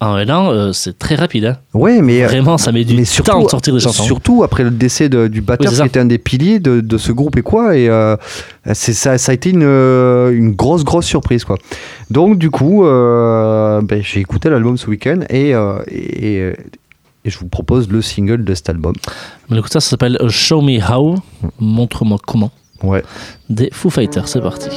en un an, euh, c'est très rapide. hein. Ouais, mais euh, Vraiment, ça met du mais temps surtout, de sortir des chansons. surtout après le décès de- du batteur Oui, qui était un des piliers de, de ce groupe et quoi. Et euh, c'est ça, ça a été une, euh, une grosse, grosse surprise, quoi. Donc du coup, euh, ben, j'ai écouté l'album ce week-end et, euh, et, et je vous propose le single de cet album. Mais écoute, ça, ça s'appelle euh, Show Me How. Montre-moi comment. Ouais. Des Foo Fighters, c'est parti.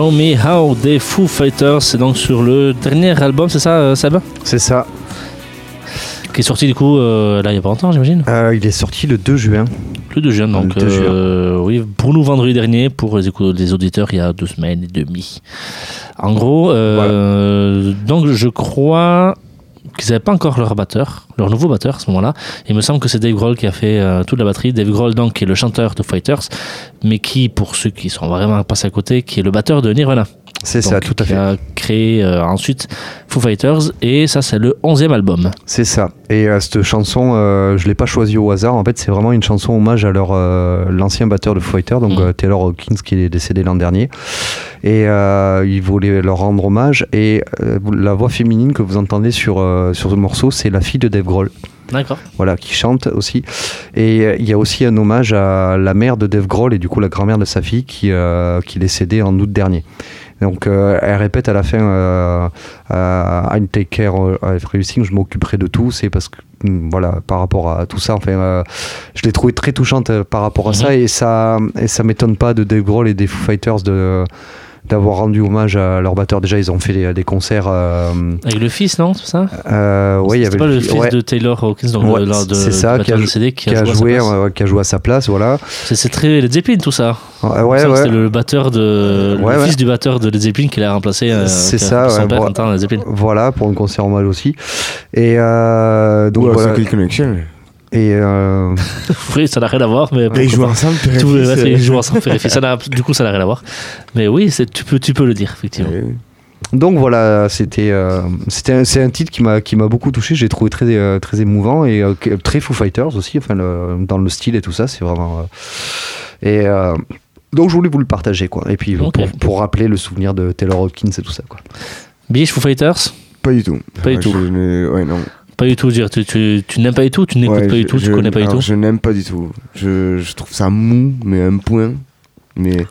Show Me How des Foo Fighters. C'est donc sur le dernier album, c'est ça, euh, Seb? C'est ça. Qui est sorti du coup euh, là il y a pas longtemps, j'imagine? Euh, il est sorti le 2 juin. Le 2 juin, donc. Le 2 juin. euh, oui, pour nous vendredi dernier, pour les, les auditeurs, il y a deux semaines et demie. En gros, donc je crois qu'ils n'avaient pas encore leur batteur, leur nouveau batteur à ce moment-là. Il me semble que c'est Dave Grohl qui a fait euh, toute la batterie. Dave Grohl, donc, qui est le chanteur de Fighters, mais qui, pour ceux qui sont vraiment passés à côté, qui est le batteur de Nirvana. C'est ça, tout à qui fait. a créé euh, ensuite Foo Fighters, et ça, c'est le 11e album. C'est ça. Et euh, cette chanson, euh, je l'ai pas choisie au hasard. En fait, c'est vraiment une chanson hommage à leur l'ancien batteur de Foo Fighters, donc euh, Taylor Hawkins, qui est décédé l'an dernier. Et ils voulaient leur rendre hommage. Et la voix féminine que vous entendez sur sur ce morceau, c'est la fille de Dave Grohl. D'accord. voilà, qui chante aussi. Et il y a aussi un hommage à la mère de Dave Grohl et du coup la grand-mère de sa fille qui, qui est décédée en août dernier. Donc euh, elle répète à la fin euh, euh, I'll take care of everything, je m'occuperai de tout. C'est parce que hum, voilà, par rapport à tout ça, enfin, euh, je l'ai trouvé très touchante par rapport à ça et ça, et ça m'étonne pas de Dave Grohl et des Foo Fighters de d'avoir rendu hommage à leur batteur. Déjà, ils ont fait des, des concerts. Euh, Avec le fils, non C'est ça euh, ouais, il y avait pas le le- fils ouais, de Taylor Hawkins, donc Ouais, lors de, c'est ça, qui a de CD, qui, qui a joué, à sa joué, place. euh, qui a joué à sa place, voilà. C'est c'est très Led Zeppelin tout ça. Ouais. C'était le batteur de le ouais. fils du batteur de Led Zeppelin qui l'a remplacé. euh, C'est ça, son ouais, père temps Led Zeppelin. Voilà, pour un concert hommage aussi. Et euh, donc voilà. c'est quelle Et euh, Oui, ça n'a rien à voir, mais Ils jouent ensemble, euh. jouent ensemble. Ça n'a- du coup, ça n'a rien à voir. Mais oui, tu peux, tu peux le dire effectivement. Donc voilà, c'était euh, c'est un titre qui m'a qui m'a beaucoup touché. J'ai trouvé très euh, très émouvant et euh, très Foo Fighters aussi. Enfin le- dans le style et tout ça, c'est vraiment. euh, et euh, donc je voulais vous le partager quoi. Et puis pour, pour rappeler le souvenir de Taylor Hawkins et tout ça quoi. Biche Foo Fighters? Pas du tout. Pas du Ouais, tout. je Ouais, non. Pas du tout. Dire, tu, tu, tu n'aimes pas du tout, tu n'écoutes Ouais, pas du je- tout, tu je- connais pas du tout. Je n'aime pas du tout. Je, je trouve ça mou, mais un point. Mais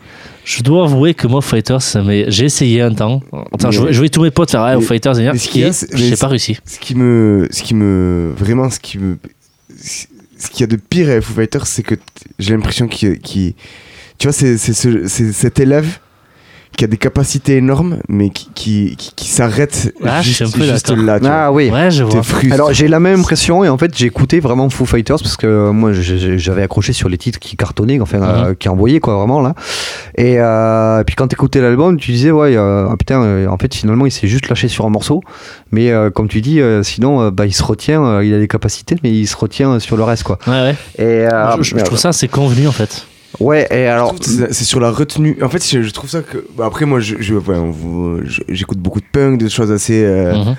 Je dois avouer que moi, Fighters, j'ai essayé un temps. Attends, je, je voyais tous mes potes faire ah, Fighters j'ai mais pas réussi. ce qui me, ce qui me, vraiment, ce qui me, ce qu'il y a de pire à Foo Fighters, c'est que j'ai l'impression qu'il, qu'il- tu vois, c'est, c'est, ce- c'est cet élève qui a des capacités énormes, mais qui, qui, qui, qui s'arrête Ah, juste, là. tu vois. Ah oui. Ouais, je vois. Alors j'ai la même impression et en fait j'ai écouté vraiment Foo Fighters parce que euh, moi j'avais accroché sur les titres qui cartonnaient, enfin euh, qui envoyaient quoi vraiment là. Et, euh, et puis quand t'écoutais l'album tu disais ouais euh, ah, putain euh, en fait finalement il s'est juste lâché sur un morceau, mais euh, comme tu dis euh, sinon euh, bah il se retient, euh, il a des capacités mais il se retient sur le reste quoi. Ouais, ouais. Et euh, je, je- je trouve ça assez convenu en fait. Ouais et alors c'est sur la retenue. En fait, je, je trouve ça que. bah, après, moi, je, je- je- j'écoute beaucoup de punk, des choses assez. euh, Mhm.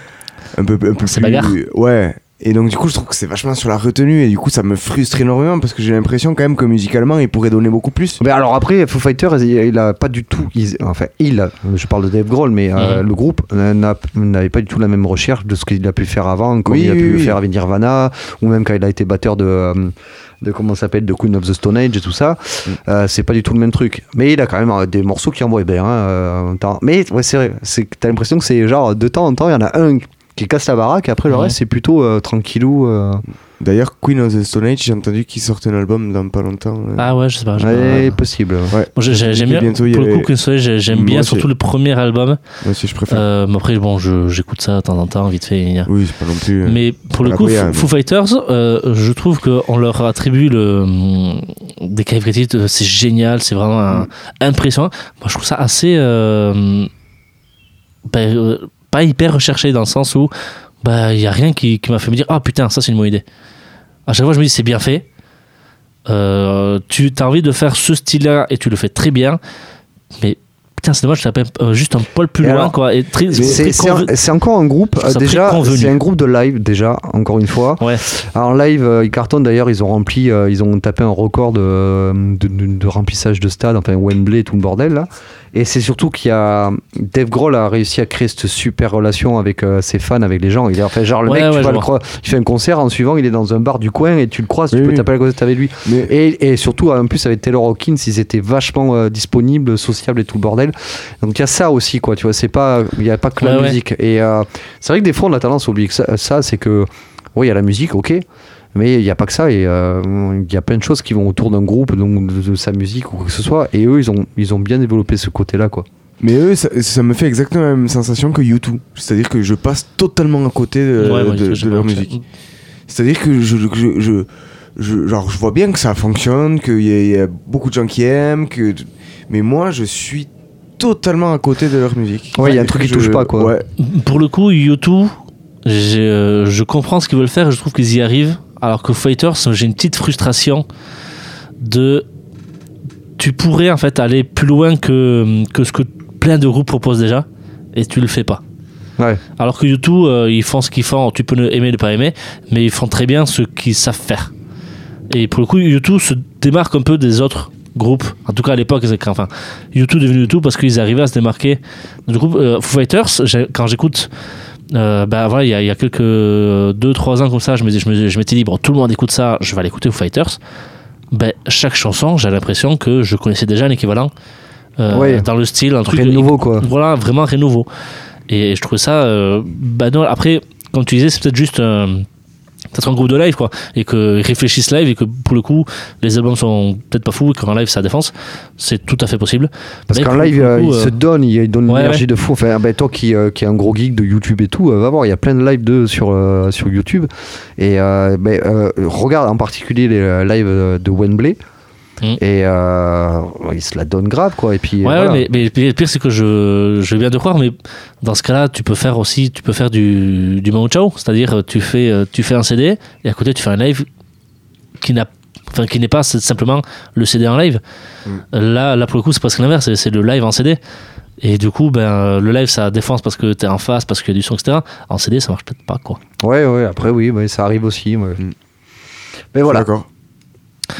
un peu, un peu plus. bagarre. Ouais. Et donc, du coup, je trouve que c'est vachement sur la retenue. Et du coup, ça me frustre énormément parce que j'ai l'impression, quand même, que musicalement, il pourrait donner beaucoup plus. Mais alors après, Foo Fighters, il, il a pas du tout, il- enfin il, je parle de Dave Grohl, mais euh, Mhm. le groupe n'a- n'avait pas du tout la même recherche de ce qu'il a pu faire avant, comme Oui, il a oui, pu oui. faire avec Nirvana, ou même quand il a été batteur de, euh, de comment ça s'appelle, de Queen of the Stone Age et tout ça. Mm. Euh, c'est pas du tout le même truc. Mais il a quand même euh, des morceaux qui envoient bien. hein, euh, en même temps. mais ouais, c'est vrai, t'as l'impression que c'est genre de temps en temps, il y en a un qui casse la baraque, et après le reste c'est plutôt euh, tranquillou. euh. D'ailleurs, Queen of the Stone Age, j'ai entendu qu'ils sortent un album dans pas longtemps. euh. Ah ouais, je sais pas. je Ouais, pas. possible. Ouais. J'aime bien. Pour le coup, Queen Soleil, j'ai- j'aime Moi bien aussi. surtout le premier album. Moi aussi, je préfère. Euh, mais après, bon, je- j'écoute ça de temps en temps, vite fait. Oui, c'est pas non plus. Mais pour le coup, Foo mais- Foo Fighters, euh, je trouve qu'on leur attribue le, hum, des de- c'est génial, c'est vraiment un- Mm. impressionnant. Moi, je trouve ça assez. euh, ben, euh, pas hyper recherché dans le sens où bah, il n'y a rien qui, qui m'a fait me dire Ah putain, ça c'est une bonne idée. À chaque fois, je me dis C'est bien fait. Euh, tu as envie de faire ce style-là et tu le fais très bien. Mais putain, c'est dommage, je t'appelle euh, juste un poil plus Et loin. alors, quoi, et très, C'est très c'est conve- un- c'est encore un groupe, euh, ça déjà, c'est un groupe de live, déjà, encore une fois. Ouais. Alors, en live, euh, ils cartonnent d'ailleurs, ils ont rempli, euh, ils ont tapé un record de, de, de- de remplissage de stade, enfin Wembley, tout le bordel là. Et c'est surtout qu'il y a. Dave Grohl a réussi à créer cette super relation avec euh, ses fans, avec les gens. Il est, enfin, genre, le Ouais, mec, ouais, tu vas le fait un concert, en suivant, il est dans un bar du coin et tu le croises, Oui, tu peux oui. taper la causette avec lui. Mais Et, et surtout, en plus, avec Taylor Hawkins, ils étaient vachement euh, disponibles, sociables et tout le bordel. Donc il y a ça aussi, quoi. Tu vois, c'est pas, il n'y a pas que la Ouais, ouais. musique. Et euh, c'est vrai que des fois, on a tendance à oublier que ça, ça, c'est que, oui, il y a la musique, ok. Mais il n'y a pas que ça, et euh, il y a plein de choses qui vont autour d'un groupe, donc de, de sa musique ou quoi que ce soit. Et eux, ils ont, ils ont bien développé ce côté-là, quoi. Mais eux, ça, ça me fait exactement la même sensation que YouTube. C'est-à-dire que je passe totalement à côté de, Ouais, ouais, de- je- de je leur musique. C'est-à-dire que je, je, je, je- genre, je vois bien que ça fonctionne, qu'il y, y a beaucoup de gens qui aiment, que... mais moi, je suis totalement à côté de leur musique. Ouais, il y a un truc qui je- touche pas, quoi. Ouais. Pour le coup, YouTube, euh, je comprends ce qu'ils veulent faire et je trouve qu'ils y arrivent. Alors que Fighters, j'ai une petite frustration de. Tu pourrais en fait aller plus loin que, que ce que plein de groupes proposent déjà et tu le fais pas. Ouais. Alors que YouTube, euh, ils font ce qu'ils font. Tu peux ne aimer, ne pas aimer, mais ils font très bien ce qu'ils savent faire. Et pour le coup, YouTube se démarque un peu des autres groupes. En tout cas, à l'époque, enfin, YouTube est devenu YouTube parce qu'ils arrivaient à se démarquer du groupe euh, Foo Fighters. Quand j'écoute, euh, bah voilà, il y, a- il y a quelques 2-3 ans comme ça, je me dis- je je m'étais dit, bon, tout le monde écoute ça, je vais aller écouter Foo Fighters. Ben, chaque chanson, j'ai l'impression que je connaissais déjà un équivalent euh, Ouais. dans le style, un truc nouveau, quoi. voilà, vraiment rien de nouveau. Et je trouvais ça euh, banal. Après, comme tu disais, c'est peut-être juste euh, peut-être un groupe de live, quoi. Et qu'ils réfléchissent live et que pour le coup, les albums sont peut-être pas fous et qu'en live, ça défense. C'est tout à fait possible. Parce qu'en live, euh, coup, il euh, se donne, il, donne une ouais, énergie ouais. de fou. Enfin, ben, toi qui, euh, qui est un gros geek de YouTube et tout, euh, va voir, il y a plein de lives de, sur, sur YouTube. Et ben, regarde en particulier les lives de Wembley. Mm. Et euh, il se la donne grave, quoi. Et puis, Ouais, voilà. ouais, mais, mais le pire, c'est que je, je viens de croire, mais dans ce cas-là, tu peux faire aussi, tu peux faire du, du Mao Chao, c'est-à-dire tu fais, euh, tu fais un CD et à côté tu fais un live qui n'a Enfin, qui n'est pas simplement le CD en live. Mm. Là, là, pour le coup, c'est presque l'inverse. c'est- C'est le live en CD. Et du coup, ben, le live, ça défense parce que t'es en face, parce qu'il y a du son, etc. En CD, ça marche peut-être pas, quoi. Ouais, ouais, après, oui, ouais, ça arrive aussi. ouais. Mm. Mais voilà. D'accord.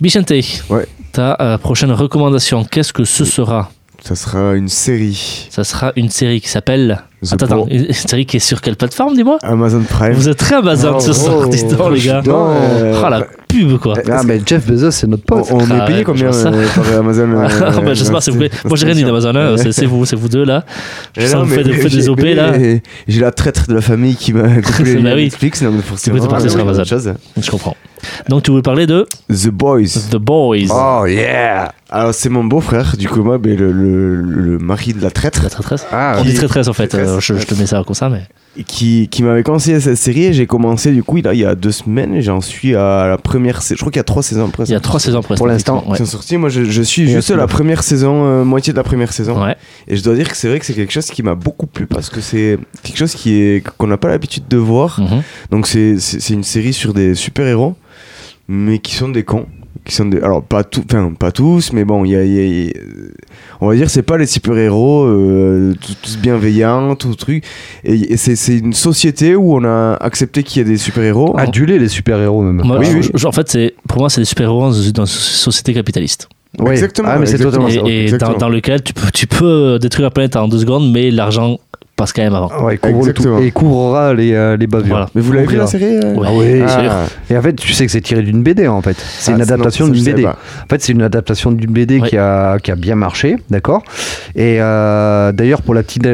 Bichente, Ouais. ta euh, prochaine recommandation, qu'est-ce que ce sera? Ça sera une série. Ça sera une série qui s'appelle. Attends, une série qui est sur quelle plateforme, dis-moi? Amazon Prime. Vous êtes très Amazon ce Oh, soir, dis donc, les gars. Euh, Oh la pub, quoi. Ah, mais Jeff Bezos, c'est notre pote. on Ah est payé combien euh, par Amazon euh, Ah, bah, je sais pas, c'est vous. Moi, j'ai rien dit d'Amazon, hein, c'est vous, c'est vous deux là. Je sens vous faites, des OP là. J'ai la traître de la famille qui m'a coupé Bah. Netflix. Non, mais forcément, t'es parti sur euh, Amazon. autre chose. Je comprends. Donc, tu voulais parler de The Boys. The Boys. Oh, yeah! Alors, c'est mon beau-frère, du coup, moi, ben, le, le, le mari de la traître, La traîtresse. Ah, On Qui- dit traîtresse en fait. Traîtresse. euh, je, je te mets ça comme ça, mais. qui, qui m'avait conseillé cette série. et J'ai commencé, du coup, il, y a deux semaines. et J'en suis à la première saison. Je crois qu'il y a trois saisons après. Il y a trois saisons presque. Pour l'instant, qui sont sorties. Moi, je, je suis Et juste la première saison, euh, moitié de la première saison. Ouais. Et je dois dire que c'est vrai que c'est quelque chose qui m'a beaucoup plu parce que c'est quelque chose qui est qu'on n'a pas l'habitude de voir. Mhm. Donc c'est c'est c'est une série sur des super-héros, mais qui sont des cons. Qui sont des, alors pas tout, enfin pas tous, mais bon, il y a, y a- y a- on va dire c'est pas les super-héros euh, tous- tous bienveillants, tout truc. Et, et c'est c'est une société où on a accepté qu'il y ait des super-héros. Aduler les super-héros, même. Moi, Oui, je- oui. je- en fait, c'est pour moi, c'est des super-héros dans une dans une société capitaliste. Ouais. Exactement, Ah, mais c'est exactement. Et, et dans, exactement. dans lequel tu peux, tu peux détruire la planète en deux secondes, mais l'argent passe quand même avant. Ouais, il couvre le tout. Exactement. Et il couvrira les, euh, les bavures. Voilà. Mais vous l'avez vu la série euh Ouais, Ah oui. bien sûr. Ah. Et en fait, tu sais que c'est tiré d'une BD en fait. C'est Ah, une adaptation d'une BD. pas. En fait, c'est une adaptation d'une BD Ouais. qui, a, qui a bien marché, d'accord Et euh, d'ailleurs, pour la petite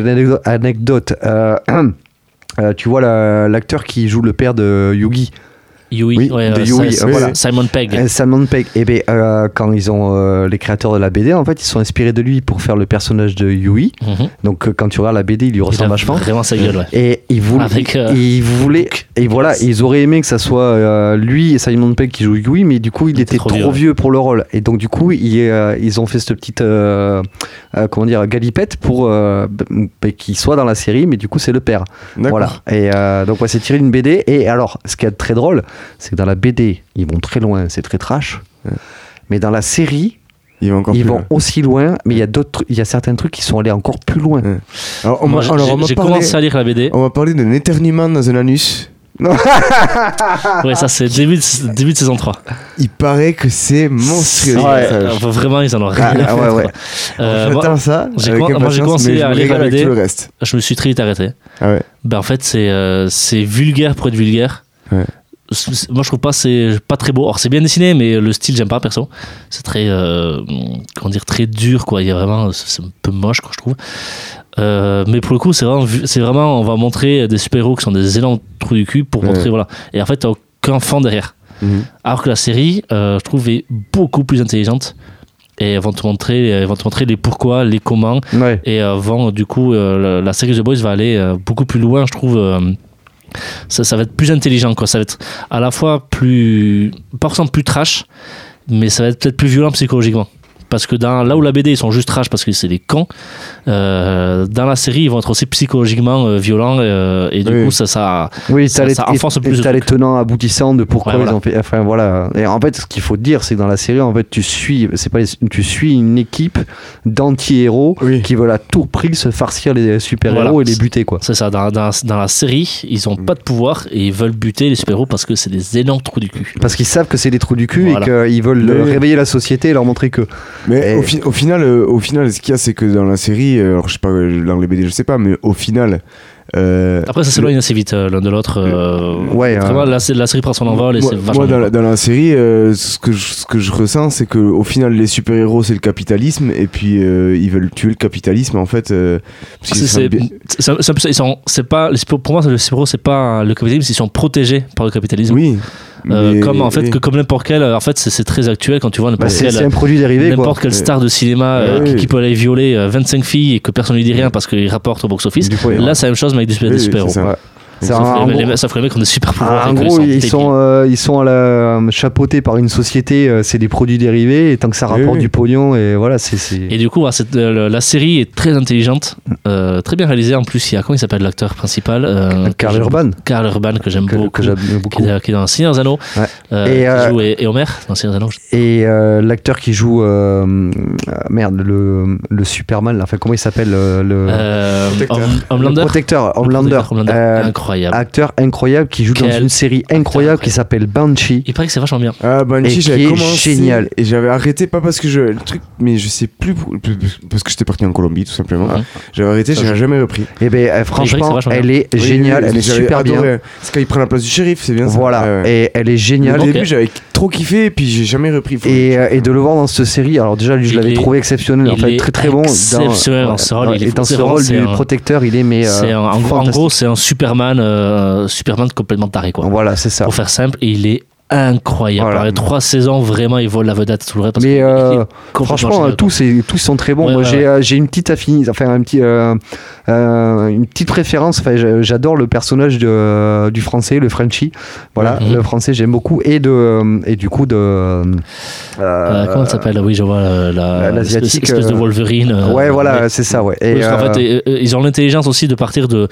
anecdote, euh, euh, tu vois la- l'acteur qui joue le père de Yugi, Yui, Oui, ouais, de euh, Yui, Sa- euh, voilà. Simon Pegg. euh, Simon Pegg. Et ben, euh, quand ils ont euh, les créateurs de la BD, en fait, ils sont inspirés de lui pour faire le personnage de Yui. Mhm. Donc, euh, quand tu regardes la BD, il lui Il a ressemble vachement. vraiment sa gueule, ouais. Et ils voulaient, Avec, euh, ils voulaient, et voilà, Yes. ils auraient aimé que ça soit euh, lui et Simon Pegg qui jouent Yui, mais du coup, il, était, trop, vieux, vieux, ouais. pour le rôle. Et donc, du coup, il euh, ils ont fait cette petite, euh, euh, comment dire, galipette pour euh, b- b- qu'il soit dans la série, mais du coup, c'est le père. D'accord. Voilà. Et euh, donc, ouais, c'est tiré d'une BD. Et alors, ce qui est très drôle, c'est que dans la BD, ils vont très loin, c'est très trash. Ouais. Mais dans la série, va encore ils vont loin. aussi loin, mais il y a d'autres, il y a certains trucs qui sont allés encore plus loin. Ouais. Alors, on Moi, j'ai- alors, on m'a j'ai parlé, commencé à lire la BD. on m'a parlé d'un éternuement dans un anus. Ouais, ça, c'est début de, début de saison 3. Il paraît que c'est monstrueux. Ouais, Ça, euh, vraiment, ils en ont rien Ah, à ouais, foutre, ouais. quoi. Euh, moi, ça. j'ai moi, commencé à me lire la BD. tout le reste. je me suis très vite arrêté. Ah ouais. Ben, en fait, c'est euh, c'est vulgaire pour être vulgaire. Ouais. Moi, je trouve pas c'est pas très beau. Alors, c'est bien dessiné, mais le style, j'aime pas perso. C'est très, euh, comment dire, très dur, quoi. Il y a vraiment, c'est un peu moche, quoi, je trouve. Euh, mais pour le coup, c'est vraiment, c'est vraiment, on va montrer des super-héros qui sont des énormes trous du cul pour Ouais. montrer, voilà. Et en fait, t'as aucun fond derrière. Mhm. Alors que la série, euh, je trouve, est beaucoup plus intelligente et vont te montrer, euh, vont te montrer les pourquoi, les comment, Ouais. et vont du coup la, la série The Boys va aller beaucoup plus loin, je trouve. Ça, ça va être plus intelligent, quoi. Ça va être à la fois plus, pas forcément plus trash, mais ça va être peut-être plus violent psychologiquement. Parce que dans, là où la BD ils sont juste trash parce que c'est des cons, euh, dans la série ils vont être aussi psychologiquement euh, violents euh, et du Oui. coup ça, ça, Oui, Ça- les, ça renforce et- plus t'as les tenants aboutissants de pourquoi Ouais, ils voilà. ont fait. Enfin voilà. Et en fait, ce qu'il faut dire, c'est que dans la série, en fait, tu suis, c'est pas, les- tu suis une équipe d'anti-héros Oui. qui veulent à tout prix se farcir les super-héros Voilà. et les buter quoi. c'est ça. Dans, dans, dans la série ils ont pas de pouvoir et ils veulent buter les super-héros parce que c'est des énormes trous du cul. Parce qu'ils savent que c'est des trous du cul Voilà. et qu'ils veulent réveiller la société et leur montrer que. Mais Et- au, fi- au final, euh, au final, ce qu'il y a, c'est que dans la série, euh, alors je sais pas, euh, dans les BD, je sais pas, mais au final. euh, Après ça s'éloigne assez vite euh, l'un de l'autre. euh, Ouais, vraiment, euh, la, la série prend son envol et moi, c'est moi, vachement dans, la, dans la série, euh, ce, que je, ce que je ressens, c'est que au final, les super-héros, c'est le capitalisme, et puis euh, ils veulent tuer le capitalisme, en fait. euh, parce qu'ils C'est- bien- pas pour moi les super-héros c'est pas le capitalisme ils sont protégés par le capitalisme Oui. Euh, comme en fait que comme n'importe quel en fait c'est c'est très actuel quand tu vois bah, n'importe c'est quel c'est un produit dérivé quoi. n'importe quelle star de cinéma euh, Ouais, qui, oui. qui peut aller violer euh, 25 filles et que personne lui dit rien parce qu'il rapporte au coup, ouais. là c'est la même chose mais avec des super, Oui, ça. En gros- les- mecs ont des super pouvoirs Ah, en et que gros, ils sont, euh, ils sont à la, euh, chapeautés par une société, euh, c'est des produits dérivés, et tant que ça rapporte oui. du pognon, et voilà, c'est. et du coup voilà, euh, la série est très intelligente euh, très bien réalisée en plus il y a comment il s'appelle l'acteur principal euh, Carl Urban, Carl Urban que j'aime beaucoup que qui est, qui est dans Seigneur des Anneaux Ouais. euh, Et, qui joue et, et Homer dans Seigneur des Anneaux Et euh, l'acteur qui joue. merde, le, le Superman, là, enfin, comment il s'appelle euh, le, Protecteur. Le Homelander protecteur, Homelander. Protecteur, Homelander. Incroyable acteur incroyable qui joue dans une série incroyable qui s'appelle Banshee. il paraît que c'est vachement bien Ah, Et Banshee, j'avais est commencé. génial. Et j'avais arrêté, pas parce que je. Le truc, mais je sais plus. Parce que j'étais parti en Colombie, tout simplement. Ouais. J'avais arrêté, je- jamais repris. Et ben euh, franchement, elle est Oui, géniale, oui, elle est super bien. adoré. C'est quand il prend la place du shérif, c'est bien ça. Voilà, et elle est géniale. Au début, j'avais trop kiffé, et puis j'ai jamais repris. Et, euh, et de le voir dans cette série, alors déjà lui je l'avais trouvé exceptionnel, en il fait est très très bon. exceptionnel dans ce rôle, il est et dans ce rôle du protecteur, il est mais euh, en, gros, c'est un Superman, euh, Superman complètement taré, quoi. Voilà, c'est ça. Pour faire simple, et il est incroyable. Voilà. Trois saisons, vraiment, il vole la vedette tout le reste. Mais euh, franchement, génial, tous, tous sont très bons. Ouais, Moi, ouais, j'ai ouais. euh, j'ai une petite affinité, enfin un petit, euh, euh, une petite préférence. Enfin, j'a- j'adore le personnage de, euh, du français, le Frenchie. Voilà, le français, j'aime beaucoup. Et de, euh, et du coup de. euh, Euh, comment ça s'appelle? Oui, je vois euh, la, l'asiatique, espèce, de euh, Wolverine. euh, Ouais, voilà, c'est ça, ouais. Et, parce qu'en euh, fait, euh, euh, ils ont l'intelligence aussi de partir de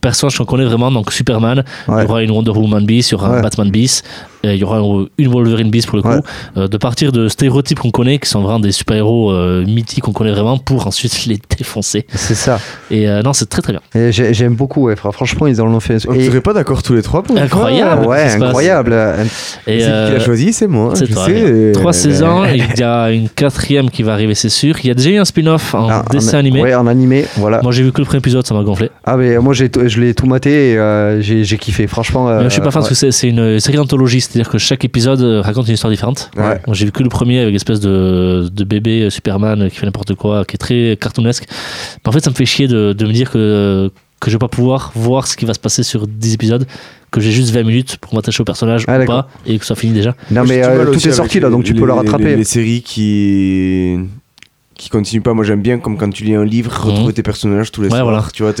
personnages qu'on connaît vraiment, donc Superman, il y aura une Wonder Woman bis, il y aura un. Batman bis, il y aura une Wolverine bis pour le coup, Ouais. Euh, de partir de stéréotypes qu'on connaît, qui sont vraiment des super-héros euh, mythiques qu'on connaît vraiment, pour ensuite les défoncer. c'est ça. Et euh, non, c'est très très bien. J'aime beaucoup, ouais. Franchement, ils en ont fait. On et- serait pas d'accord tous les trois pour Incroyable. qui ouais, incroyable. Et C'est qui qui l'a choisi, c'est moi. c'est toi, sais. Trois Euh, saisons, il y a une quatrième qui va arriver, c'est sûr. Il y a déjà eu un spin-off en Ah, dessin en- animé. Ouais, en animé, voilà. Moi j'ai vu que le premier épisode, ça m'a gonflé. Ah, mais moi, je l'ai tout maté et euh, j'ai kiffé. Franchement. Mais euh, je suis pas fan ouais. parce que c'est- c'est une série d'anthologie, c'est-à-dire que chaque épisode euh, raconte une histoire différente. Ouais. J'ai vu que le premier avec l'espèce de, de bébé euh, Superman qui fait n'importe quoi, qui est très cartoonesque. Mais en fait, ça me fait chier de, de me dire que, que je vais pas pouvoir voir ce qui va se passer sur 10 épisodes, que j'ai juste 20 minutes pour m'attacher au personnage Ah, ou pas, et que ça finit déjà. Non, mais euh, tout est sorti là, donc tu peux le rattraper. Les, les séries qui qui continuent pas, moi j'aime bien comme quand tu lis un livre, Mhm. retrouver tes personnages tous les Ouais, soirs. voilà. Tu vois,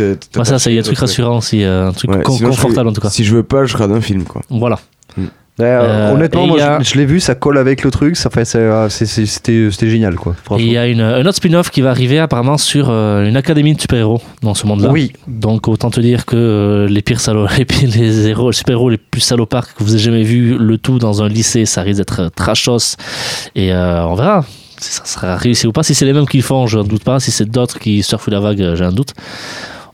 ça, ça y a un truc rassurant aussi, euh, un truc ouais, con- sinon, je confortable en tout cas. Si je veux pas, je regarde un film quoi. Voilà. Ouais, euh, Euh, honnêtement, moi, a- je, je l'ai vu, ça colle avec le truc. Ça fait, c'est- c'était, génial, quoi. Et il y a une, un autre spin-off qui va arriver apparemment sur euh, une académie de super-héros dans ce monde-là. Oui, Donc autant te dire que euh, les pires salauds, les, les héros, les super-héros les plus salopards que vous ayez jamais vu, le tout dans un lycée, ça risque d'être trashos. Et on verra si ça sera réussi ou pas. Si c'est les mêmes qui le font, je n'en doute pas. Si c'est d'autres qui surfent la vague, j'ai un doute.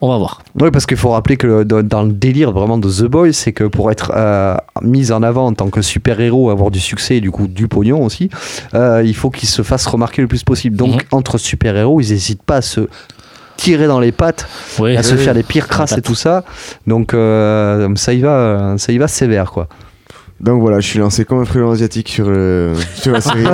On va voir. Oui, parce qu'il faut rappeler que dans le délire vraiment de The Boys, c'est que pour être euh, mis en avant en tant que super-héros, avoir du succès et du coup du pognon aussi, euh, il faut qu'ils se fassent remarquer le plus possible. Donc, Mhm. entre super-héros, ils n'hésitent pas à se tirer dans les pattes, Oui, à se oui. faire des pires crasses et tout ça. Donc, euh, ça y va, ça y va sévère, quoi. Donc voilà, je suis lancé comme un frélon asiatique sur, le- sur la série.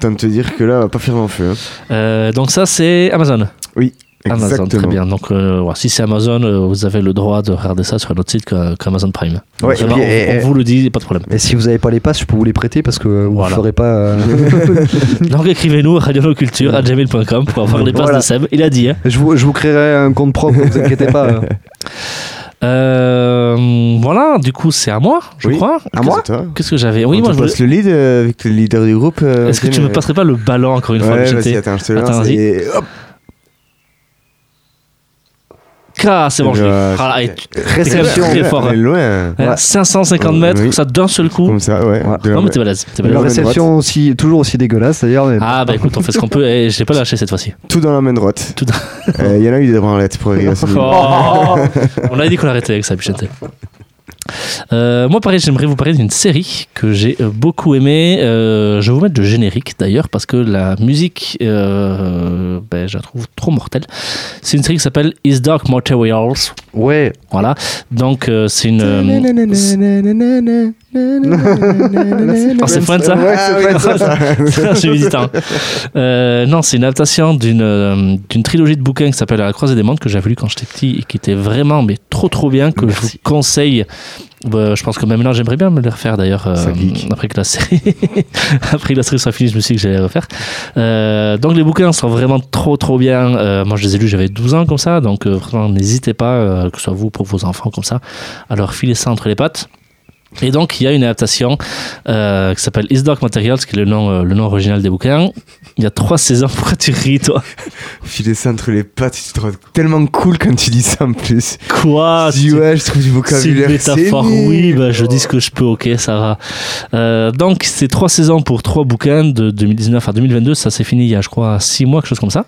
Tant de te dire que là, on va pas faire long feu. hein. Euh, donc ça, c'est Amazon. Oui. Amazon, très Exactement. bien. Donc, euh, si c'est Amazon, euh, vous avez le droit de regarder ça sur un autre site qu'Amazon Prime. Ouais, Vraiment, et puis, et- on, vous le dit, pas de problème. Et si vous n'avez pas les passes, je peux vous les prêter parce que vous ne Voilà. ferez pas. euh, Donc, écrivez-nous à radionoculture.gmail.com pour avoir les passes Voilà. de Seb. Il a dit, hein. je, vous, je vous créerai un compte propre, ne vous inquiétez pas. euh. Euh, voilà, du coup, c'est à moi, je Oui. crois. À moi. Qu'est-ce que j'avais? Oui, On moi, je voulais- passe le lead avec le leader du groupe. euh, Est-ce que tu me passerais pas le ballon encore une fois Ouais, j'étais- vas-y, attends, je te Attends, lance. et hop c'est bon, je l'ai. Ah, et Réception. très fort. Est hein. loin. Ouais, Ouais. 550 mètres, Oui. ça d'un seul coup. Comme ça, ouais. Ouais. De la Non, mais t'es balèze. t'es La balèze. réception aussi, toujours aussi dégueulasse d'ailleurs. mais- Ah, bah écoute, on fait ce qu'on peut. Et je l'ai pas lâché cette fois-ci. Tout dans la main droite. Tout Euh, Il y en a eu des branlettes pour niveau. Oh. On a dit qu'on arrêtait avec ça, Bichette. Euh, moi, pareil, j'aimerais vous parler d'une série que j'ai euh, beaucoup aimée. Euh, je vais vous mettre le générique d'ailleurs parce que la musique, euh, ben, je la trouve trop mortelle. C'est une série qui s'appelle Is Dark Materials. Ouais, Voilà. Donc, euh, c'est une. Ah, c'est Friends, ça Ouais, c'est Friends, ça. J'ai. Euh, non, c'est une adaptation d'une euh, d'une trilogie de bouquins qui s'appelle la croisée des mondes que j'avais lu quand j'étais petit et qui était vraiment mais trop trop bien que je vous conseille. Bah, je pense que même là j'aimerais bien me les refaire d'ailleurs euh, après que la série après que la série soit finie je me suis dit que j'allais les refaire. Euh, donc les bouquins sont vraiment trop trop bien. Euh, moi je les ai lus j'avais 12 ans comme ça donc euh, vraiment n'hésitez pas euh, que ce soit vous pour vos enfants comme ça à leur filer ça entre les pattes. Et donc, il y a une adaptation euh, qui s'appelle Is Dark Materials, qui est le nom, euh, le nom original des bouquins. Il y a trois saisons. Pourquoi tu ris, toi? Filer ça entre les pattes, tu te trouves tellement cool quand tu dis ça en plus. Quoi? Dis, Tu- ouais, je trouve du C'est une vocabulaire. métaphore, oui, bah, je dis ce que je peux, ok, Sarah. Euh, donc, c'est trois saisons pour trois bouquins de 2019 à 2022. Ça s'est fini il y a, je crois, six mois, quelque chose comme ça.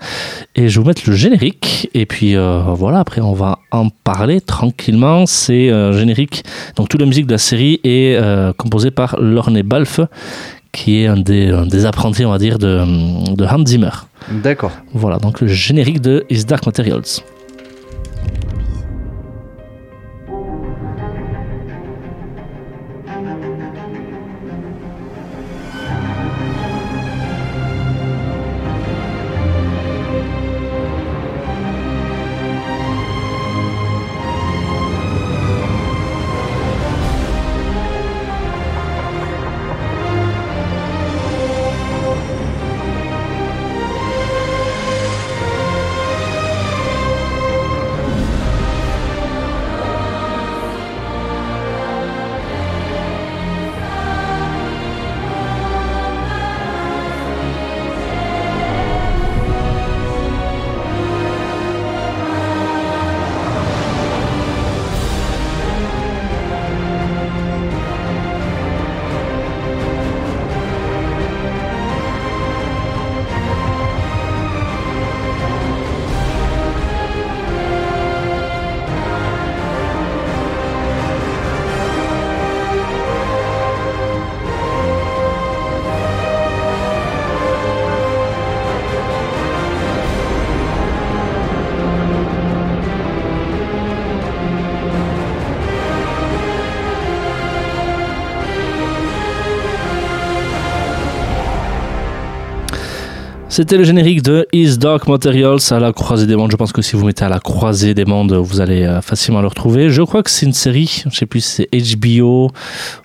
Et je vais vous mettre le générique. Et puis, euh, voilà, après, on va en parler tranquillement. C'est générique. Donc, toute la musique de la série est euh, composée par Lorne Balfe, qui est un des, un des apprentis, on va dire, de, de Hans Zimmer. D'accord. Voilà, donc le générique de Is Dark Materials. C'était le générique de Is Dark Materials à la croisée des mondes. Je pense que si vous mettez à la croisée des mondes, vous allez euh, facilement le retrouver. Je crois que c'est une série, je sais plus si c'est HBO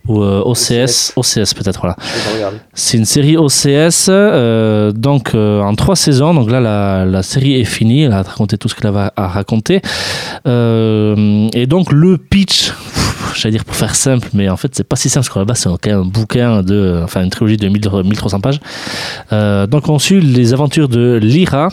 ou euh, OCS. OCS peut-être, voilà. C'est une série OCS, euh, donc euh, en trois saisons. Donc là, la, la série est finie. Elle a raconté tout ce qu'elle avait à raconter. Et donc le pitch, j'allais dire pour faire simple, mais en fait c'est pas si simple parce qu'à la base c'est quand un bouquin de, enfin une trilogie de 1000 1300 pages. Euh, donc on suit les aventures de Lyra.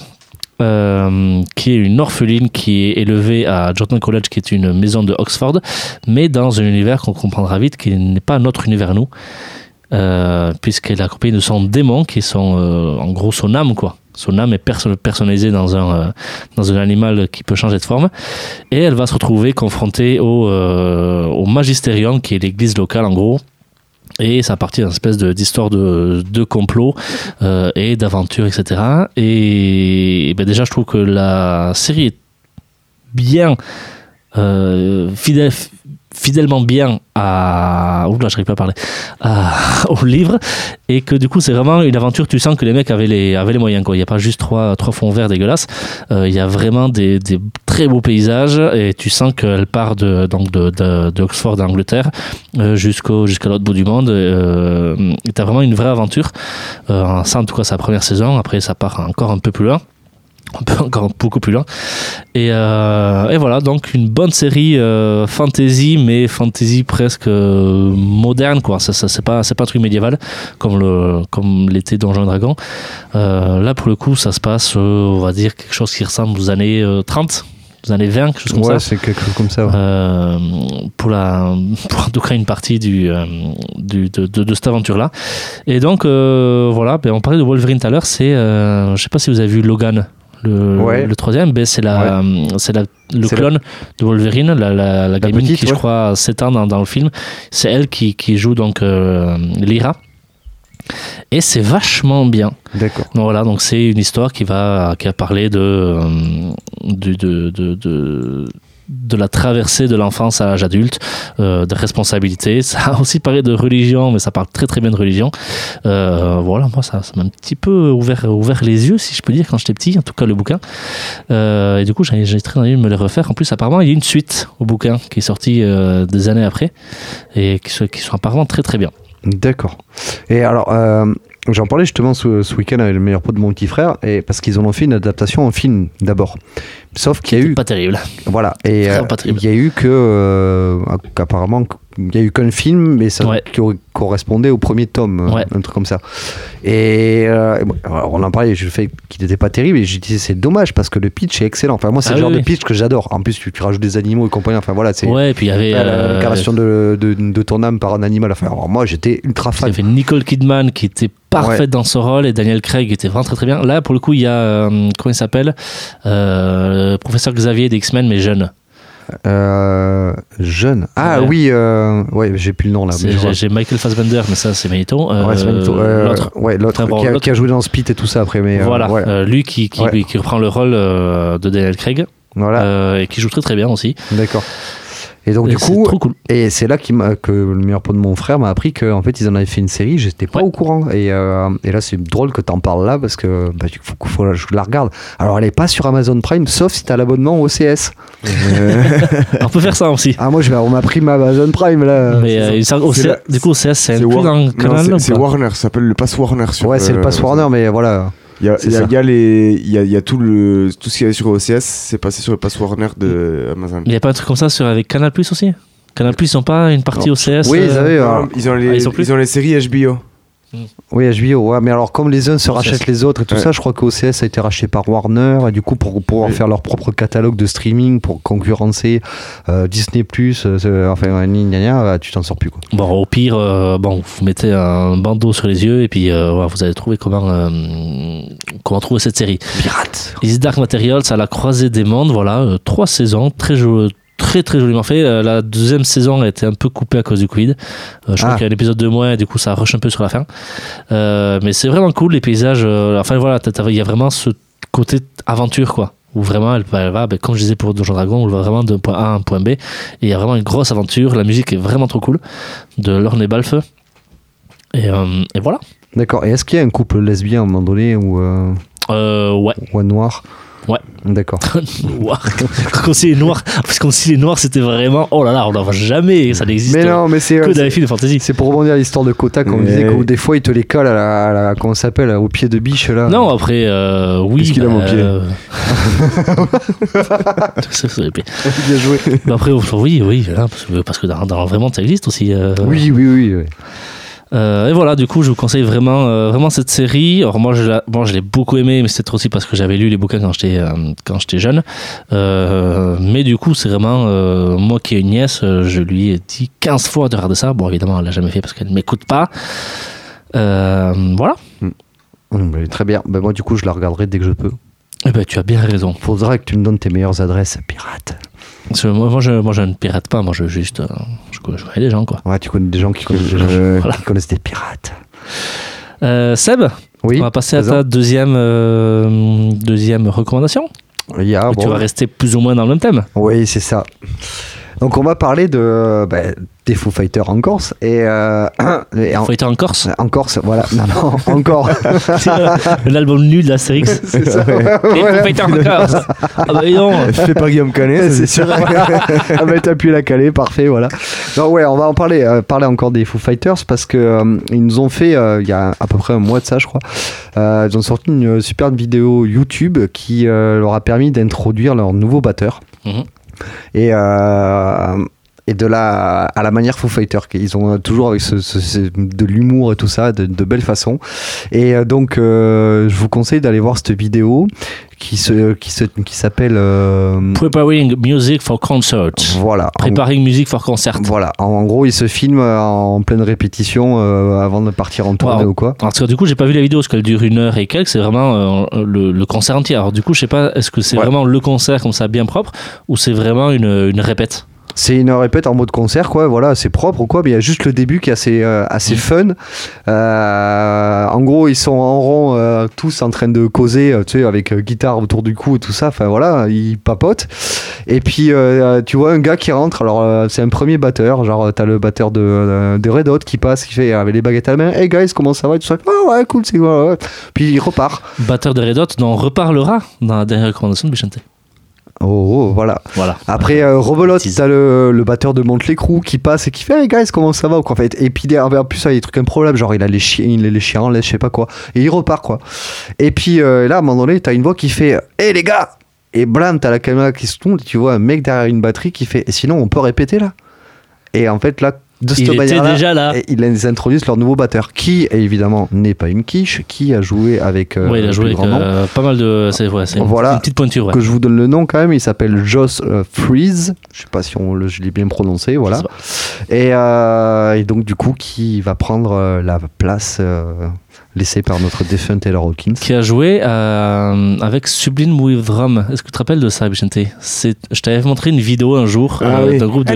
euh, qui est une orpheline qui est élevée à Jordan College, qui est une maison de Oxford, mais dans un univers qu'on comprendra vite, qui n'est pas notre univers nous, euh, puisqu'elle est accompagnée de son démon, qui est son, euh, en gros son âme, quoi. Son âme est perso- personnalisée dans un, euh, dans un animal qui peut changer de forme. Et elle va se retrouver confrontée au, au Magisterium, qui est l'église locale, en gros. Et ça partit d'une espèce d'histoire de, de complot et d'aventure, etc. Et, ben déjà, je trouve que la série est bien fidèle, fidèlement bien à oula j'arrive pas à parler au livre et que du coup c'est vraiment une aventure tu sens que les mecs avaient les avaient les moyens quoi. Il y a pas juste trois trois fonds verts dégueulasses. Euh, il y a vraiment des, des très beaux paysages et tu sens qu'elle part de donc de, de, d'Oxford d'Angleterre euh, jusqu'au jusqu'à l'autre bout du monde euh, t'as vraiment une vraie aventure. Euh, ça en tout cas sa première saison. Après ça part encore un peu plus loin un peu encore beaucoup plus loin. Et, euh, et voilà donc une bonne série euh, fantasy mais fantasy presque euh, moderne quoi. Ça, ça c'est pas c'est pas un truc médiéval comme le comme l'était Donjons Euh, là pour le coup ça se passe on va dire quelque chose qui ressemble aux années euh, 30 aux années 20 quelque chose comme Ouais, ça. c'est quelque chose comme ça. ouais. euh, pour la pour en tout cas une partie du, euh, du de, de, de cette aventure là et donc euh, voilà ben, on parlait de Wolverine tout à l'heure c'est je sais pas si vous avez vu Logan le, Ouais. le troisième ben, c'est la c'est la le C'est clone de Wolverine la, la, la gamine petite, qui je ouais. crois a 7 ans dans, dans le film c'est elle qui, qui joue donc euh, Lyra et c'est vachement bien D'accord. donc voilà, donc c'est une histoire qui va, qui va parler de, euh, du- de, de, de, de la traversée de l'enfance à l'âge adulte, euh, de responsabilité. Ça a aussi parlé de religion, mais ça parle très très bien de religion. Euh, voilà, moi ça m'a un petit peu ouvert, ouvert les yeux, si je peux dire, quand j'étais petit, en tout cas le bouquin. Euh, et du coup, j'ai très envie de me les refaire. En plus, apparemment, il y a une suite au bouquin qui est sortie des années après et qui, sont- qui sont apparemment très très bien. D'accord. Et alors, j'en parlais justement ce, ce week-end avec le meilleur pote de mon petit frère, et parce qu'ils en ont fait une adaptation en film d'abord. Sauf qu'il y a eu, Pas terrible. voilà, et euh, il y a eu que, euh, qu'apparemment, il y a eu qu'un film, mais ça Ouais. qui correspondait au premier tome, euh, Ouais. un truc comme ça. Et euh, on en parlait, je fais qu'il n'était pas terrible, et j'ai dit c'est dommage parce que le pitch est excellent. Enfin, moi, c'est Ah le genre oui, de pitch que j'adore. En plus, tu, tu rajoutes des animaux et compagnie. Enfin, voilà, c'est Ouais, et puis il y avait. euh, l'incarnation de, de, de ton âme par un animal. Enfin, alors, moi, j'étais ultra Il y fan. avait Nicole Kidman qui était parfaite Ouais. dans son rôle et Daniel Craig était vraiment très très bien. Là, pour le coup, il y a, comment il s'appelle euh, le Professeur Xavier d'X-Men, mais jeune. Euh, jeune. Ah Ouais. oui, euh, ouais, j'ai plus le nom là. J'ai Michael Fassbender, mais ça, c'est Magneto. Euh, Ouais. Euh, L'autre. ouais, qui, a, l'autre. qui a joué dans Spit et tout ça après. Mais euh, voilà, ouais. euh, lui qui, qui, qui reprend le rôle euh, de Daniel Craig voilà, euh, et qui joue très très bien aussi. d'accord. Et donc Et du c'est coup, trop cool. et c'est là que le meilleur pote de mon frère m'a appris qu'en fait ils en avaient fait une série. J'étais pas Ouais. au courant. Et, euh, et là c'est drôle que t'en parles là parce que bah, faut, je la regarde. Alors elle est pas sur Amazon Prime, sauf si t'as l'abonnement au CS. Euh, On peut faire ça aussi. Ah moi je vais, on m'a pris ma Amazon Prime là. mais euh, c'est C- la- du coup, au CS, c'est Warner, ça s'appelle le Pass Warner. Sur, ouais, c'est le euh, Pass Warner, mais voilà. Il y a, C'est il y a- ça. il y a les, il y a, il y a tout le, tout ce qu'il y avait sur OCS, c'est passé sur le Pass Warner de Amazon. Il n'y a pas un truc comme ça sur, avec Canal Plus aussi? Canal Plus, ils n'ont pas une partie Non. au CS Oui, ils euh, avaient. Ils ont les, Ah, ils ont plus ils ont les séries HBO. Oui, HBO, ouais, mais alors comme les uns se rachètent les autres et tout Ouais. ça, je crois que OCS a été racheté par Warner et du coup pour pouvoir Oui. faire leur propre catalogue de streaming pour concurrencer euh, Disney euh, enfin gna, bah, tu t'en sors plus quoi. Bon, au pire, euh, bon, vous mettez un bandeau sur les yeux et puis euh, vous allez trouver comment, euh, comment trouver cette série. Pirate. Is Dark Materials à la croisée des mondes, voilà, euh, trois saisons, très jo- Très très joliment fait. Euh, la deuxième saison a été un peu coupée à cause du Covid. Euh, je crois Ah. qu'il y a un épisode de moins et du coup ça rush un peu sur la fin. Euh, mais c'est vraiment cool les paysages. enfin voilà, il y a vraiment ce côté aventure quoi. Où vraiment elle, elle va, ben, comme je disais pour Donjon Dragon, on voit vraiment d'un point A à un point B. Et il y a vraiment une grosse aventure. La musique est vraiment trop cool. De Lorne Balfe. Et, euh, et voilà. D'accord. Et est-ce qu'il y a un couple lesbien à un moment donné ou, euh, Euh, ouais. ou un noir? Ouais. D'accord. Noir. Comme si les noirs, parce comme si les noirs c'était vraiment, oh là là, on n'en voit jamais, ça n'existe Mais non, mais c'est que dans c'est- les films de fantasy. c'est pour rebondir à l'histoire de Kota, comme on disait, que des fois ils te les collent à la, à la- comment ça s'appelle, au pied de biche là. Non, après, euh, oui. Qu'est-ce qu'il a, mon pied euh. Bien joué. Après, oui, oui, parce que, parce que dans, dans vraiment ça existe aussi. euh, Oui, oui, oui. oui. Euh, et voilà, du coup, je vous conseille vraiment, euh, vraiment cette série. Alors moi, je, bon, l'ai beaucoup aimé, mais c'est aussi parce que j'avais lu les bouquins quand j'étais euh, quand j'étais jeune. Mais du coup, c'est vraiment moi qui ai une nièce, je lui ai dit 15 fois de regarder ça. Bon, évidemment, elle l'a jamais fait parce qu'elle ne m'écoute pas. Voilà. Hum, bah, très bien. Bah, moi, du coup, je la regarderai dès que je peux. Eh ben, tu as bien raison. Faudra que tu me donnes tes meilleures adresses, pirate. Moi, moi, je, moi, je ne pirate pas. Moi, je juste, euh, je, connais- je connais des gens, quoi. Ouais, tu connais des gens qui connaissent des gens Euh, Voilà. qui connaissent des pirates. Euh, Seb, Oui. on va passer à ta deuxième, deuxième recommandation. Il y a, Tu bon, vas rester plus ou moins dans le même thème. Oui, c'est ça. Donc on va parler de bah, des Foo Fighters en Corse et, euh, et en, Fighter en Corse? En Corse, voilà. Non, non, encore. L'album nul d'Astérix. C'est ça. Et Voilà. Fighter en Corse Ah bah non Fait par Guillaume Canet, c'est sûr. ah bah t'as pu la caler, parfait, voilà. Non ouais, on va en parler, euh, parler encore des Foo Fighters parce que euh, ils nous ont fait euh, il y a à peu près un mois de ça, je crois. euh, ils ont sorti une superbe vidéo YouTube qui euh, leur a permis d'introduire leur nouveau batteur Mhm. Et euh, et de la à la manière Foo Fighters ils ont toujours avec ce, ce- ce- de l'humour et tout ça de, de belle façon et euh, donc euh, je vous conseille d'aller voir cette vidéo qui se qui se qui s'appelle euh, Preparing music for concert. voilà En- Preparing music for concert. Voilà, en, en gros, il se filme euh, en pleine répétition euh, avant de partir en tournée Wow. ou quoi. Parce que du coup, j'ai pas vu la vidéo parce qu'elle dure une heure et quelques. C'est vraiment euh, le, le concert entier. Alors du coup, je sais pas, est-ce que c'est Ouais. vraiment le concert comme ça bien propre ou c'est vraiment une, une répète? C'est une répète en mode concert, quoi. Voilà, c'est propre ou quoi. Mais il y a juste le début qui est assez, euh, assez Mm. fun. Euh, en gros, ils sont en rond, euh, tous en train de causer, tu sais, avec guitare autour du cou et tout ça. Enfin voilà, ils papotent. Et puis, tu vois un gars qui rentre. Alors, c'est un premier batteur. Genre, t'as le batteur de, de Red Hot qui passe, qui fait avec les baguettes à la main. Hey guys, comment ça va et tout ça. Ah ouais, cool, c'est quoi. ouais. Puis il repart. Batteur de Red Hot dont on reparlera dans la dernière recommandation de Bichente. Oh, oh, voilà. Voilà. Après, euh, Tease. t'as le, le batteur de Monte Crew qui passe et qui fait Hey guys, comment ça va ou quoi, en fait. Et puis, derrière, en plus, ça, il y a des trucs improbables, genre il a les chiens, il a les chiens en laisse, je sais pas quoi. Et il repart, quoi. Et puis euh, là, à un moment donné, t'as une voix qui fait Hey les gars Et blam, t'as la caméra qui se tourne, et tu vois un mec derrière une batterie qui fait sinon, on peut répéter là Et en fait, là, de Il était déjà là. et ils introduisent leur nouveau batteur, qui évidemment n'est pas une quiche, qui a joué avec. euh, ouais, il a le joué plus avec grand nom. euh, pas mal de. C'est ouais, une, Voilà. c'est une petite pointure. Ouais. que je vous donne le nom quand même, il s'appelle Joss euh, Freeze, je sais pas si on le, je l'ai bien prononcé, voilà. Et, et donc du coup qui va prendre la place laissée par notre défunt Taylor Hawkins. Qui a joué euh, avec Sublime with Drum. Est-ce que tu te rappelles de ça, Bichente C'est- Je t'avais montré une vidéo un jour Ah euh, oui. d'un groupe de.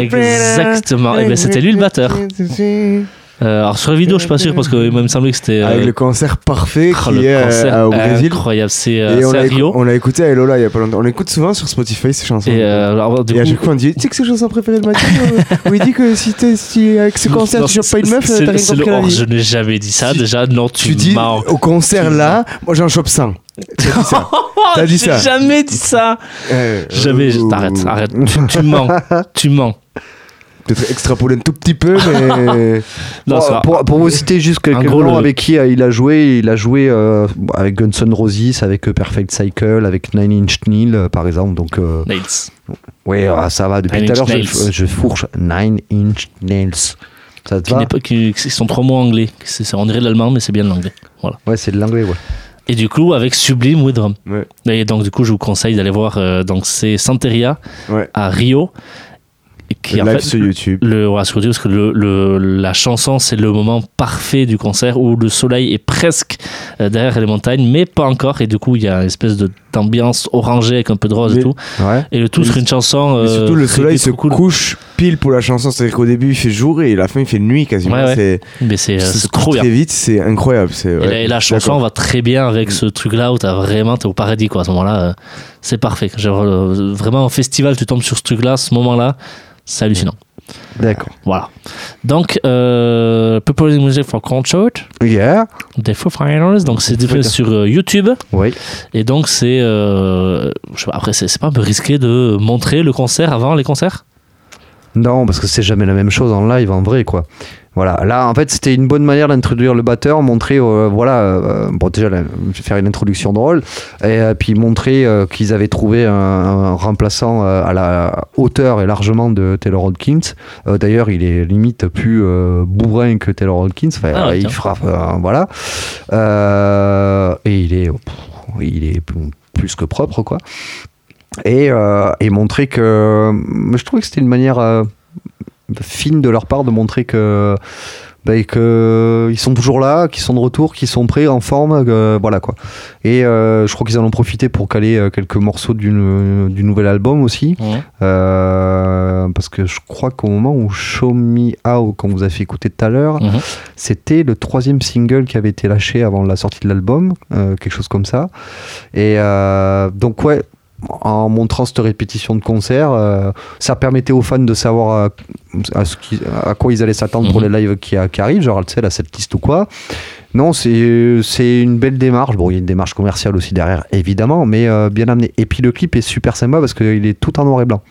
Exactement. Et ben, c'était lui le batteur. Euh, alors sur la vidéo, je suis pas sûr parce que moi, il me semblait que c'était. euh, Avec le concert parfait oh, qui est euh, au Brésil. Incroyable. C'est euh, à Rio. on l'a écouté à Elola il y a pas longtemps. On l'écoute souvent sur Spotify ces chansons. Et euh, alors, du Et à coup, chaque fois on dit Tu sais que c'est chanson préférée de Mathieu euh, Où il dit que si, si avec ce concert Non, tu chopes pas une meuf, c'est- t'as rien compris à vie. Je n'ai jamais dit ça. Déjà, non, tu, Tu dis au concert là, moi j'en chope 100. T'as dit ça. T'as dit J'ai ça. jamais dit ça. Euh, Jamais. euh, Arrête, arrête. Tu mens. Tu mens. Peut-être extrapoler un tout petit peu, mais. Non, pour, ça- pour- pour vous citer juste quelques gros, noms avec qui euh, il a joué, il a joué euh, avec Guns N' Roses, avec euh, Perfect Cycle, avec Nine Inch Nails par exemple. Donc euh, Nails. ouais, ah, ça va. Depuis tout à l'heure, je, fourche Nine Inch Nails. Ça te Qui, va qui, qui sont trois mots anglais. C'est, on dirait l'allemand, mais c'est bien de l'anglais. Voilà. Ouais, c'est de l'anglais, ouais. Et du coup, avec Sublime with Drum. Ouais. Et donc, du coup, je vous conseille d'aller voir. euh, donc, c'est Santeria Ouais. à Rio. Qui, en live fait, sur YouTube. Le, voilà, sur YouTube, parce que le, le- la chanson, c'est le moment parfait du concert où le soleil est presque euh, derrière les montagnes, mais pas encore. Et du coup, il y a une espèce de, d'ambiance orangée avec un peu de rose Mais- et tout. Ouais. Et le tout sur une chanson. Euh, surtout, le soleil se cool. couche pile pour la chanson. C'est-à-dire qu'au début, il fait jour et à la fin, il fait nuit quasiment. Ouais, ouais. C'est Mais c'est, euh, trop bien. très vite, c'est incroyable. Et, ouais, la, et chanson va très bien avec ce truc-là où t'as vraiment, t'es au paradis, quoi. À ce moment-là, euh, c'est parfait. Genre, euh, vraiment, en festival, tu tombes sur ce truc-là, ce moment-là, c'est hallucinant. D'accord. Voilà. Donc, euh, Preparing Music for Concert, Yeah. des Foo Fighters. Donc, c'est diffusé sur euh, YouTube. Oui. Et donc, c'est. euh, après, c'est pas un peu risqué de montrer le concert avant les concerts? Non, parce que c'est jamais la même chose en live, en vrai, quoi. Voilà, là, en fait, c'était une bonne manière d'introduire le batteur, montrer, euh, voilà, euh, bon, déjà, là, faire une introduction drôle, et euh, puis montrer qu'ils avaient trouvé un, un remplaçant à la hauteur et largement de Taylor Hawkins. D'ailleurs, il est limite plus bourrin que Taylor Hawkins, enfin, Ah il frappe, voilà. Et il est, pff, il est plus que propre, quoi. Et, euh, et montrer que. Je trouvais que c'était une manière euh, fine de leur part de montrer que. bah, que ils sont toujours là, qu'ils sont de retour, qu'ils sont prêts, en forme, euh, voilà quoi. Et euh, je crois qu'ils en ont profité pour caler euh, quelques morceaux du nouvel album aussi, Euh, parce que je crois qu'au moment où Show Me How, qu'on vous a fait écouter tout à l'heure, Mhm. c'était le troisième single qui avait été lâché avant la sortie de l'album, euh, quelque chose comme ça. Et euh, donc ouais, en montrant cette répétition de concert, euh, ça permettait aux fans de savoir euh, à, ce qui- à quoi ils allaient s'attendre pour Mhm. les lives qui, qui arrivent, genre tu sais, la setlist ou quoi. Non, c'est c'est une belle démarche. Bon, il y a une démarche commerciale aussi derrière, évidemment, mais euh, bien amené. Et puis le clip est super sympa parce qu'il est tout en noir et blanc.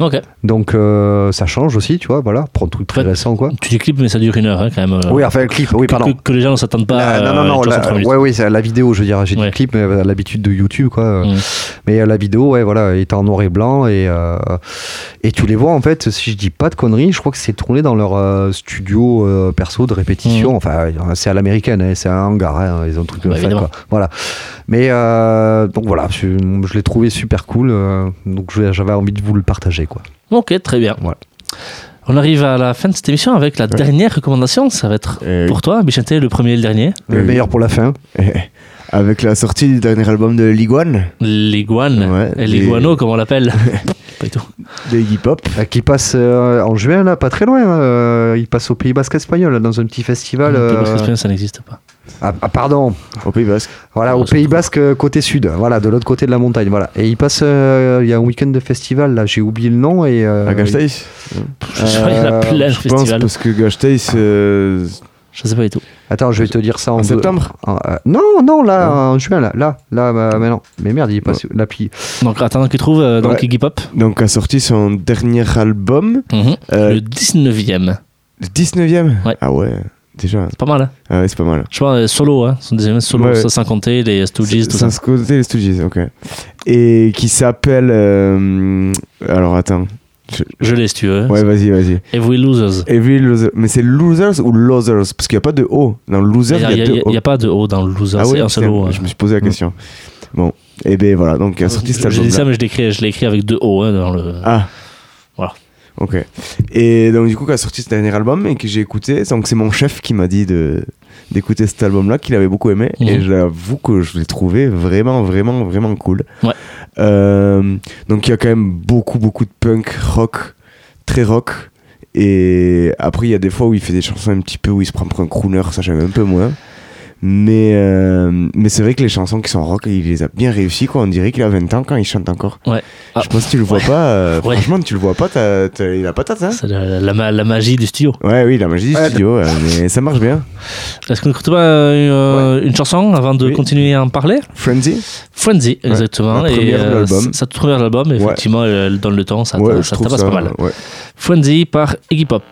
Ok. Donc euh, ça change aussi, tu vois, voilà, un truc très récent, quoi. Tu dis clip, mais ça dure une heure hein, quand même. euh, Oui, enfin le clip, oui, pardon. que- que les gens ne s'attendent pas La- à non, non, non, chanson la, ouais, oui, la vidéo, je veux dire, j'ai dit Ouais. clip, mais l'habitude de YouTube, quoi. Mais euh, la vidéo, ouais, voilà, est en noir et blanc et, euh, et tu les vois, en fait, si je dis pas de conneries, je crois que c'est tourné dans leur euh, studio euh, perso de répétition. Mm. Enfin, c'est à l'américaine, hein, c'est un hangar, hein, ils ont tout Bah, fait, quoi. Voilà. Mais euh, donc voilà, je, je l'ai trouvé super cool, euh, donc j'avais envie de vous le partager, quoi. Ok, très bien. Voilà. On arrive à la fin de cette émission avec la dernière recommandation. Ça va être Euh, pour toi, Bichente, le premier et le dernier. Le Oui. meilleur pour la fin. Avec la sortie du dernier album de Liguan, L'iguane. Ouais, Et les- l'iguano, comme on l'appelle. pas du tout. de Iggy Pop. Euh, qui passe euh, en juin, là, pas très loin. euh, il passe au Pays Basque espagnol, là, dans un petit festival. Le Pays Basque, ça n'existe pas. ah, ah, pardon, Au Pays Basque. Voilà, Ah, au Pays. Basque, euh, côté sud, voilà, de l'autre côté de la montagne, voilà. Et il passe, euh, il y a un week-end de festival, là, j'ai oublié le nom, et... euh, À Gasteiz Je sais pas, il y en a plein de Je pense parce que Gasteiz, euh, Je sais pas du tout. Attends, je vais te dire ça en... en deux- septembre en- euh, non, non, là, en juin, là, là, là, bah, mais non. Mais merde, il est passé, l'appli. Donc, attends qu'il trouve euh, donc Ouais. Iggy Pop. Donc a sorti son dernier album, Mhm. euh, Le 19e. le 19ème Ouais. Ah ouais, déjà. C'est pas mal, hein. Ah ouais, c'est pas mal. Je euh, solo, hein. Son deuxième solo, Ouais. ça sans compter les Stooges, tout ça. Sans côté les Stooges, ok. Et qui s'appelle... euh, alors attends. Je- Je l'ai si tu veux. Ouais, vas-y, vas-y. Every Losers. Every Loser. Mais c'est Losers ou Losers? Parce qu'il n'y a pas de O. Dans Losers, Il y a, deux O. n'y a, pas de haut dans le loser, Ah c'est ouais, un putain, solo. je me suis posé la question. Bon, et ben voilà, donc il a sorti cet J'ai dit album. ça, mais je l'ai écrit, je l'ai écrit avec deux O hein, dans le. Ah. Voilà. Ok. Et donc du coup, il a sorti ce dernier album et que j'ai écouté. Donc c'est mon chef qui m'a dit de d'écouter cet album-là, qu'il avait beaucoup aimé. Mhm. Et j'avoue que je l'ai trouvé vraiment, vraiment, vraiment cool. Ouais. Euh, donc il y a quand même beaucoup, beaucoup de punk, rock, très rock. Et après, il y a des fois où il fait des chansons un petit peu où il se prend pour un crooner, ça j'aime un peu moins. Mais, euh, mais c'est vrai que les chansons qui sont rock, il les a bien réussi. Quoi. On dirait qu'il a 20 ans quand il chante encore. Ouais. Ah. Je pense que tu le vois Ouais. pas. euh, Ouais. Franchement, tu le vois pas. t'as- t'as- il a patate. Hein C'est la, la ma- la magie du studio. ouais, oui, la magie du Ouais. studio. mais ça marche bien. Est-ce qu'on n'écoute pas euh, une chanson avant de Oui. continuer à en parler? Frenzy Frenzy, exactement. la l'album. c- Sa toute première de l'album, effectivement, elle, elle donne le temps, ça, Ouais, ça, ça tabasse ça, pas mal. ouais. Frenzy par Iggy Pop.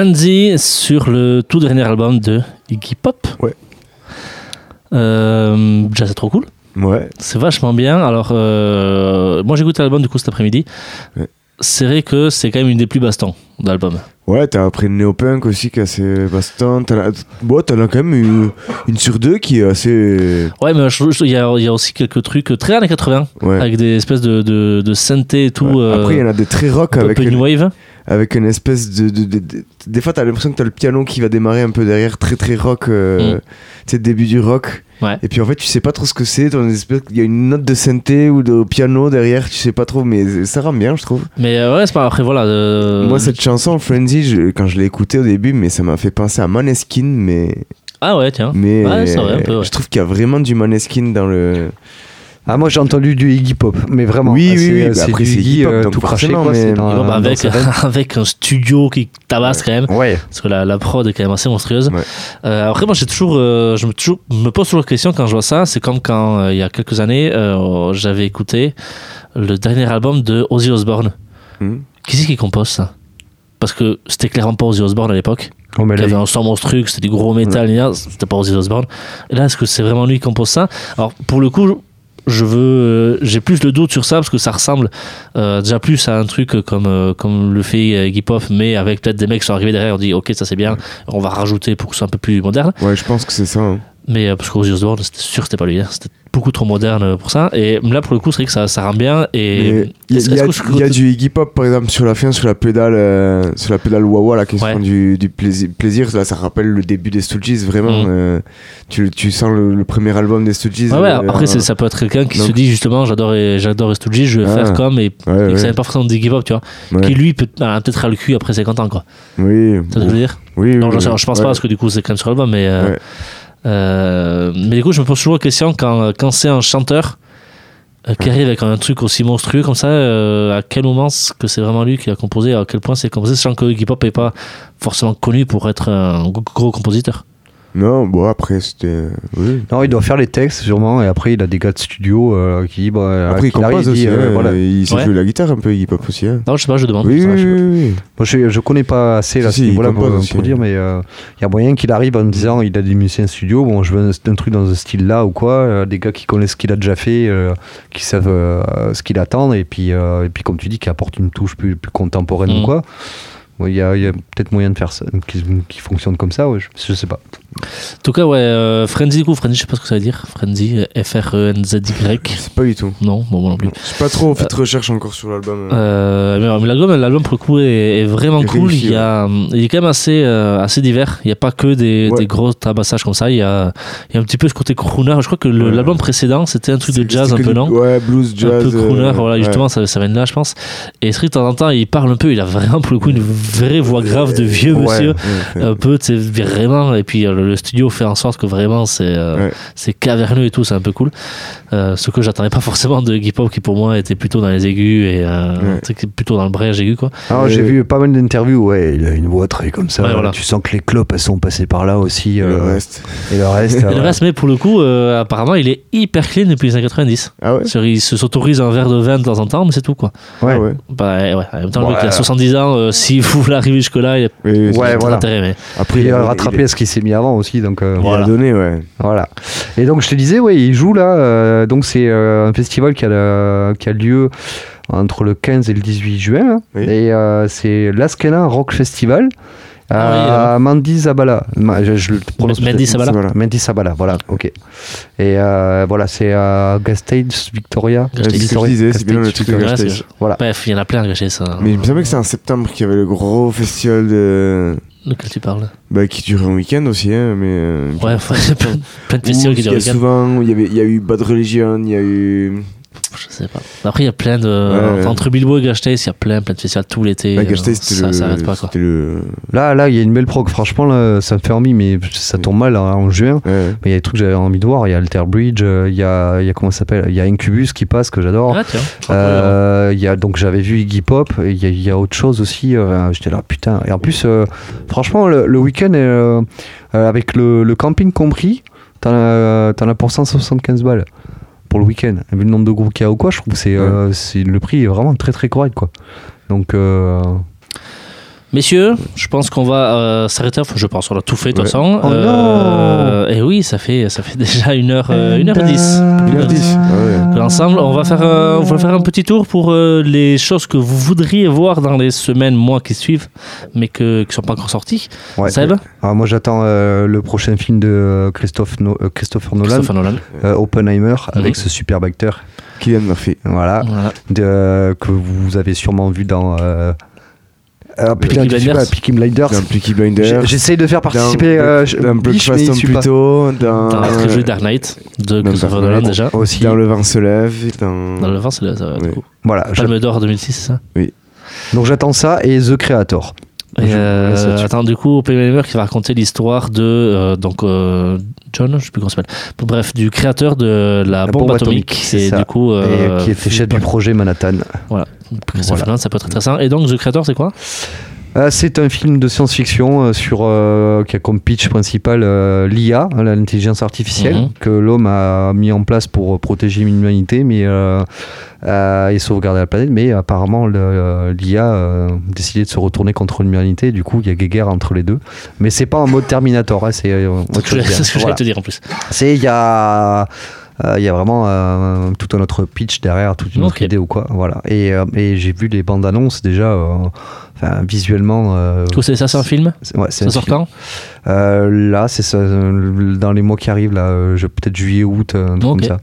Frenzy sur le tout dernier album de Iggy Pop. Ouais. Euh, déjà, c'est trop cool. Ouais. C'est vachement bien. Alors, euh, moi, j'ai écouté l'album du coup cet après-midi. Ouais. C'est vrai que c'est quand même une des plus bastants d'album. Ouais, t'as appris le néopunk aussi qui est assez bastant. T'en as, bon, t'en as quand même une, une sur deux qui est assez. Ouais, mais y, il y a aussi quelques trucs très années 80, Ouais. avec des espèces de, de, de synthé et tout. Ouais. Après, il y en a des très rock un avec peu une, wave. Avec une espèce de, de- de- de- Des fois, t'as l'impression que t'as le piano qui va démarrer un peu derrière, très très rock. euh, Mm. Tu sais, début du rock. Ouais. Et puis en fait, tu sais pas trop ce que c'est. Il y a une note de synthé ou de piano derrière, tu sais pas trop, mais ça rend bien, je trouve. Mais euh, ouais, c'est pas après, voilà. euh, Moi, cette chanson, Frenzy, je- quand je l'ai écoutée au début, mais ça m'a fait penser à Maneskin, mais. Ah ouais, tiens. mais Ouais, vrai, un peu, ouais. Je trouve qu'il y a vraiment du Maneskin dans le. Ah, moi j'ai entendu du Iggy Pop, mais vraiment. Oui, ah, oui, c'est- oui, bah c'est après, du c'est Iggy Iggy Pop, euh, donc tout craché, quoi. mais- bah, avec, avec un studio qui tabasse quand même. Ouais. Parce que la, la prod est quand même assez monstrueuse. Ouais. Euh, après, moi, j'ai toujours, euh, je me, toujours, me pose toujours la question quand je vois ça. C'est comme quand, euh, il y a quelques années, euh, j'avais écouté le dernier album de Ozzy Osbourne. Hmm. Qui c'est qui compose ça? Parce que c'était clairement pas Ozzy Osbourne à l'époque. Oh, Il là, avait un son monstrueux, c'était du gros métal, gna, c'était pas Ozzy Osbourne. Et là, est-ce que c'est vraiment lui qui compose ça? Alors, pour le coup, je veux, euh, j'ai plus de doute sur ça parce que ça ressemble euh, déjà plus à un truc comme, euh, comme le fait Iggy Pop, mais avec peut-être des mecs qui sont arrivés derrière, on dit ok, ça c'est bien, on va rajouter pour que ce soit un peu plus moderne. Ouais, je pense que c'est ça. hein. Mais euh, parce qu'Ozzy Osbourne, c'était sûr que c'était pas lui, hein. c'était beaucoup trop moderne euh, pour ça. Et là, pour le coup, c'est vrai que ça, ça rend bien. Et Il y, a- il y a- est-ce que je- il y a du Iggy Pop par exemple sur la fin, sur la pédale, euh, sur la pédale Wawa, la question Ouais. du, du plaisir, plaisir. Là, ça rappelle le début des Stooges, vraiment. Mm. euh, tu, tu sens le, le premier album des Stooges. Ouais, ouais, euh, après, ça peut être quelqu'un qui donc- se dit justement, j'adore, j'adore Stooges, je vais Ah. faire comme, et, ça vient pas forcément d'Iggy Pop, tu vois. Qui lui peut, a peut-être ras le cul après 50 ans, quoi. Oui, que je veux dire? Oui, Non, oui, je, oui. je pense pas parce que du coup c'est quand même sur l'album, mais euh, mais du coup je me pose toujours la question quand, quand c'est un chanteur euh, qui arrive avec un truc aussi monstrueux comme ça, euh, à quel moment que c'est vraiment lui qui a composé, à quel point c'est composé, sachant que Iggy Pop est pas forcément connu pour être un gros compositeur? Non, bon, après, c'était. Oui. Non, il doit faire les textes sûrement, et après il a des gars de studio euh, qui, bah, Après, il qu'il arrive, compose il aussi. euh, hein, voilà. Il sait Ouais. jouer la guitare un peu, Iggy Pop aussi. hein. Non, je sais pas, je demande. Oui, Ça, oui, je sais pas. oui, oui. Moi, je, je connais pas assez là, Si, si, il pour, compose aussi, pour dire, mais euh, il y a moyen qu'il arrive en disant il a des musiciens studio, bon, je veux un, un truc dans ce style-là ou quoi, euh, des gars qui connaissent ce qu'il a déjà fait, euh, qui savent euh, ce qu'il attend, et puis, euh, et puis comme tu dis, qui apporte une touche plus, plus contemporaine Mm. ou quoi. Ouais, Il y a, il y a peut-être moyen de faire ça, qui, qui fonctionne comme ça, ouais, je, je sais pas. En tout cas, ouais, euh, Frenzy, du coup, Frenzy, je sais pas ce que ça veut dire. Frenzy, euh, F-R-E-N-Z-Y. C'est pas du tout. Non, bon, moi non plus. J'ai pas trop fait de recherche encore sur l'album. Euh, mais l'album, l'album pour le coup est, est vraiment cool. réussi, il, y a, il est quand même assez, euh, assez divers. Il n'y a pas que des, Ouais. des gros tabassages comme ça. Il y a, il y a un petit peu ce côté crooner. Je crois que Ouais. l'album précédent, c'était un truc de jazz un peu lent. Ouais, blues, jazz. un peu crooner, euh, voilà, justement, ça, ça vient de là, je pense. Et Street, de temps en temps, il parle un peu. Il a vraiment, pour le coup, une vraie voix grave de vieux monsieur. Un peu, tu sais, vraiment. Et puis, euh, le, le studio fait en sorte que vraiment, c'est euh, Ouais. c'est caverneux et tout. C'est un peu cool. Euh, ce que j'attendais pas forcément de Guy Pop, qui pour moi était plutôt dans les aigus et euh, Ouais. est plutôt dans le brèche aigu, quoi. Alors, Et- j'ai vu pas mal d'interviews, ouais, il a une voix très comme ça. Ouais, voilà. Tu sens que les clopes, elles sont passées par là aussi. Et le euh, reste. Et le reste. Et le reste, mais pour le coup, euh, apparemment, il est hyper clean depuis les années 90. Ah Il se s'autorise un verre de vin de temps en temps, mais c'est tout, quoi. ouais. Ah ouais. Bah, ouais, en même temps, le mec, il a Ouais. 70 ans, euh, si vous voulez arriver jusque-là, il y a Oui, oui, Ouais, c'est- pas voilà. d'intérêt, mais Après, Il a- a rattrapé à ce qu'il s'est mis avant aussi, donc euh, Il Voilà. a donné, ouais. voilà. Et donc je te disais, ouais, il joue là. euh, donc c'est euh, un festival qui a, qui a lieu entre le 15 et le 18 juin. hein. Oui. Et euh, c'est l'Askena Rock Festival Ah à Mandy Zabala. Ma- Je, je le prononce Mandy Zabala. Voilà. Mandy Sabala, voilà, ok. Et euh, voilà, c'est à Gastage Victoria. Gastage. Victoria- disais, c'est bien le Gastage, truc de Victoria. Ouais, Gastage. Voilà. Bref, il y en a plein à gâcher ça. Mais il me semblait que c'est en septembre qu'il y avait le gros festival de... De quel tu parles? Bah, qui durait un week-end aussi, hein, mais... euh, Ouais, enfin, plein, de festivals qui il y durent a le week-end. souvent, il y, avait, il y a eu Bad Religion, il y a eu... Je sais pas. Après, il y a plein de. Ouais. Entre Bilbo et Gashtace, il y a plein, plein de festivals tout l'été. Bah, euh, c'était ça le... s'arrête pas, quoi. Le... Là, là, il y a une belle prog. Franchement, là, ça me fait envie, mais ça tombe mal hein, en juin. Ouais. Mais il y a des trucs que j'avais envie de voir. Il y a Alter Bridge, euh, il y a, il y a comment ça s'appelle Il y a Incubus qui passe que j'adore. Ah, tiens. Euh, il y a donc j'avais vu Iggy Pop et il y, a- il y a autre chose aussi. euh, J'étais là putain. Et en plus, euh, franchement, le, le week-end euh, euh, avec le, le camping compris, t'en as, t'en as pour 175 balles pour le week-end. Vu le nombre de groupes qu'il y a ou quoi, je trouve que c'est euh, le prix est vraiment très très correct quoi. Donc euh, Messieurs, je pense qu'on va euh, s'arrêter. Enfin, je pense, on a tout fait de toute Ouais. façon. Oh Euh, et oui, ça fait, ça fait déjà une heure, euh, une heure And dix. Une heure dix. Ah ouais. Ensemble, on va faire, euh, on va faire un petit tour pour euh, les choses que vous voudriez voir dans les semaines, mois qui suivent, mais que, qui sont pas encore sorties. Ouais. Seb, Alors, moi, j'attends euh, le prochain film de Christophe No- Christopher Nolan, Christopher Nolan. euh, Oppenheimer, avec Mhm. ce superbe acteur. Kylian Murphy. Voilà. Voilà. de- que vous avez sûrement vu dans. Putain, Peaky Blinders. Peaky Blinders. Dans Peaky Blinders. J'essaye de faire participer euh. Pluto, dans, Dans la très jolie Dark Knight de Christopher Dark Nolan déjà. aussi. dans Le vent se lève, dans, Dans le vent, c'est là, ça va. du Ouais. coup. Voilà. Palme d'or 2006, c'est ça Donc j'attends ça et The Creator. Et euh, attends, du coup, Oppenheimer qui va raconter l'histoire de euh, donc euh, John, je sais plus comment s'appelle. Bref, du créateur de la, bombe, bombe atomique. atomique, c'est du coup, euh, et qui était chef du projet Manhattan. Voilà. Voilà. Ça peut être intéressant. Et donc, The Creator, c'est quoi? Euh, c'est un film de science-fiction euh, sur euh, qui a comme pitch principal euh, l'IA, hein, l'intelligence artificielle, Mhm. que l'homme a mis en place pour protéger l'humanité, mais euh, et sauvegarder la planète. Mais apparemment, l'IA a décidé de se retourner contre l'humanité. Du coup, il y a des guerres entre les deux. Mais c'est pas en mode Terminator. hein, c'est ce que j'allais Voilà. te dire en plus. C'est il y a euh, il y a vraiment euh, tout un autre pitch derrière, toute une autre idée ou quoi. Voilà. Et, euh, et j'ai vu les bandes annonces déjà, enfin visuellement. euh, coup, c'est ça, c'est un film c'est- ouais, Ça sort quand Euh, Là, c'est ça, euh, dans les mois qui arrivent, là, euh, je- peut-être juillet, août, un truc comme ça.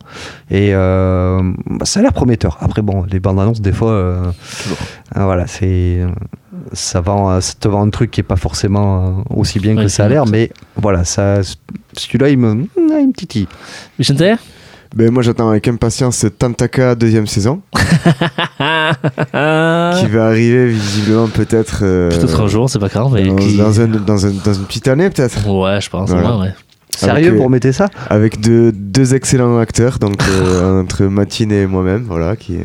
Et euh, bah, ça a l'air prometteur. Après, bon, les bandes annonces, des fois, voilà, c'est. Ça, vend, ça te vend un truc qui est pas forcément aussi bien Ouais, que ça a l'air, mais voilà, ça, celui-là, il me, il me titille. Vicente? Ben, moi j'attends avec impatience Tantaka deuxième saison qui va arriver visiblement peut-être euh, Peut-être un jour, c'est pas grave. Mais dans, qui- dans un- dans un- dans une petite année peut-être Ouais, je pense. Voilà. ouais, ouais. Sérieux, Avec, vous remettez ça? avec deux, deux excellents acteurs donc euh, entre Matine et moi-même voilà qui, euh,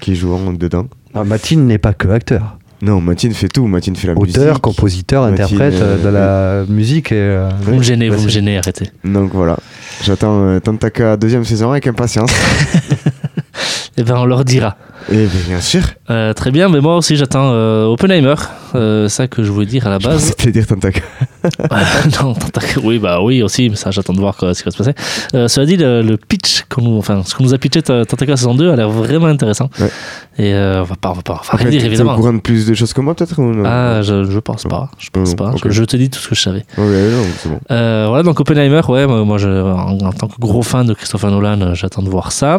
qui joueront dedans Ah, Mathilde n'est pas que acteur. Non Matine fait tout Matine fait la Auteur, musique compositeur, Mathilde, interprète euh, de euh, la musique. Et, euh, Vous me gênez, vous me gênez, arrêtez. donc voilà j'attends euh, Tantaka deuxième saison avec impatience Eh ben, on leur dira. Ben, bien sûr Euh, très bien, mais moi aussi j'attends euh, Oppenheimer, euh, ça que je voulais dire à la base. te dire Tantaka non, Tentacle- oui, bah oui aussi, mais ça j'attends de voir quoi, ce qui va se passer. Euh, cela dit, le, le pitch, qu'on nous, enfin ce qu'on nous a pitché Ta- Tentacle saison 2 a l'air vraiment intéressant. Ouais. Et on va pas, on va pas, Après, rien dire t'es- t'es évidemment. au courant de plus de choses que moi peut-être Ah, je, je pense pas, je pense Oh, pas. ok. Je, je te dis tout ce que je savais. C'est bon voilà, donc Oppenheimer, ouais, moi, moi, je, en, en tant que gros fan de Christopher Nolan, j'attends de voir ça.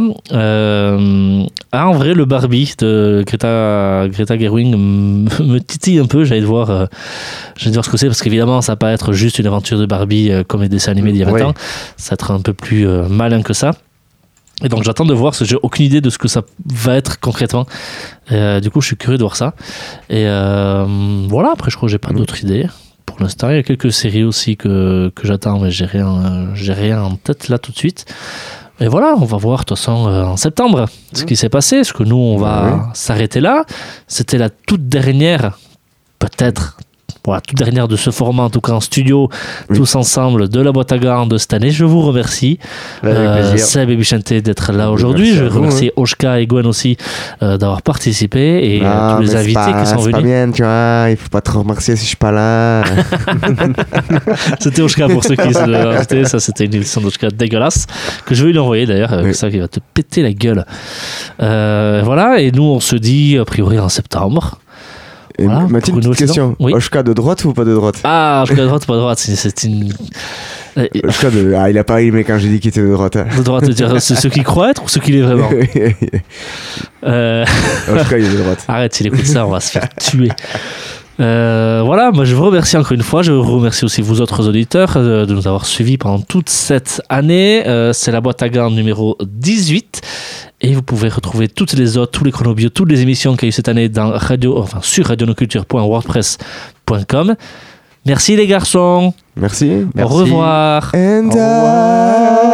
Ah, en vrai, le Barbie de Greta, Greta Gerwig me, titille un peu. J'allais voir, euh, j'allais voir ce que c'est, parce qu'évidemment, ça va pas être juste une aventure de Barbie euh, comme les dessins animés d'il y a 20 Ouais. ans. Ça va être un peu plus euh, malin que ça. Et donc j'attends de voir, parce que j'ai aucune idée de ce que ça va être concrètement. Euh, du coup, je suis curieux de voir ça. Et euh, voilà, après, je crois que j'ai pas d'autres idées. Pour l'instant, il y a quelques séries aussi que, que j'attends, mais j'ai rien, j'ai rien en tête là tout de suite. Et voilà, on va voir de toute façon euh, en septembre ce qui s'est passé, parce que nous, on va Ouais. s'arrêter là. C'était la toute dernière, peut-être, voilà, toute dernière de ce format, en tout cas en studio, Oui. tous ensemble, de la boîte à gants de cette année. Je vous remercie. Euh. Seb et Bichente d'être là aujourd'hui. Je remercie Oshka et Gwen aussi euh, d'avoir participé et euh, Ah, tous les invités pas- qui sont c'est pas venus. bien, tu vois, il faut pas trop remercier si je suis pas là. C'était Oshka pour ceux qui se le Ça, c'était une émission d'Oshka dégueulasse que je vais lui envoyer d'ailleurs. avec Oui. ça qui va te péter la gueule. Euh, voilà, et nous, on se dit a priori en septembre. Et Voilà, Mathilde, une petite question. Oui. Oshka de droite ou pas de droite? Ah, Oshka de droite, pas de droite. c'est- une. Euh, Oshka de. Ah, il a pas aimé quand j'ai dit qu'il était de droite. hein. De droite, dire c'est ceux qui croient être ou ceux qui l'est vraiment? Euh, Oshka, il est de droite. Arrête, s'il écoute ça, on va se faire tuer. Euh, voilà, moi je vous remercie encore une fois. Je vous remercie aussi vous autres auditeurs euh, de nous avoir suivis pendant toute cette année. Euh, c'est la boîte à gants numéro 18. Et vous pouvez retrouver toutes les autres, tous les chronobios, toutes les émissions qu'il y a eu cette année dans radio, enfin, sur radionoculture.wordpress.com. Merci les garçons. Merci. Au merci. revoir. And Au revoir.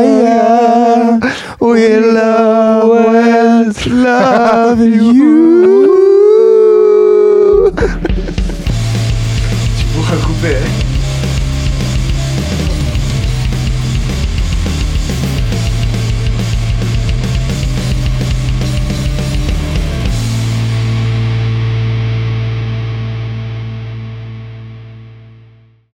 I, I will always love you. bit.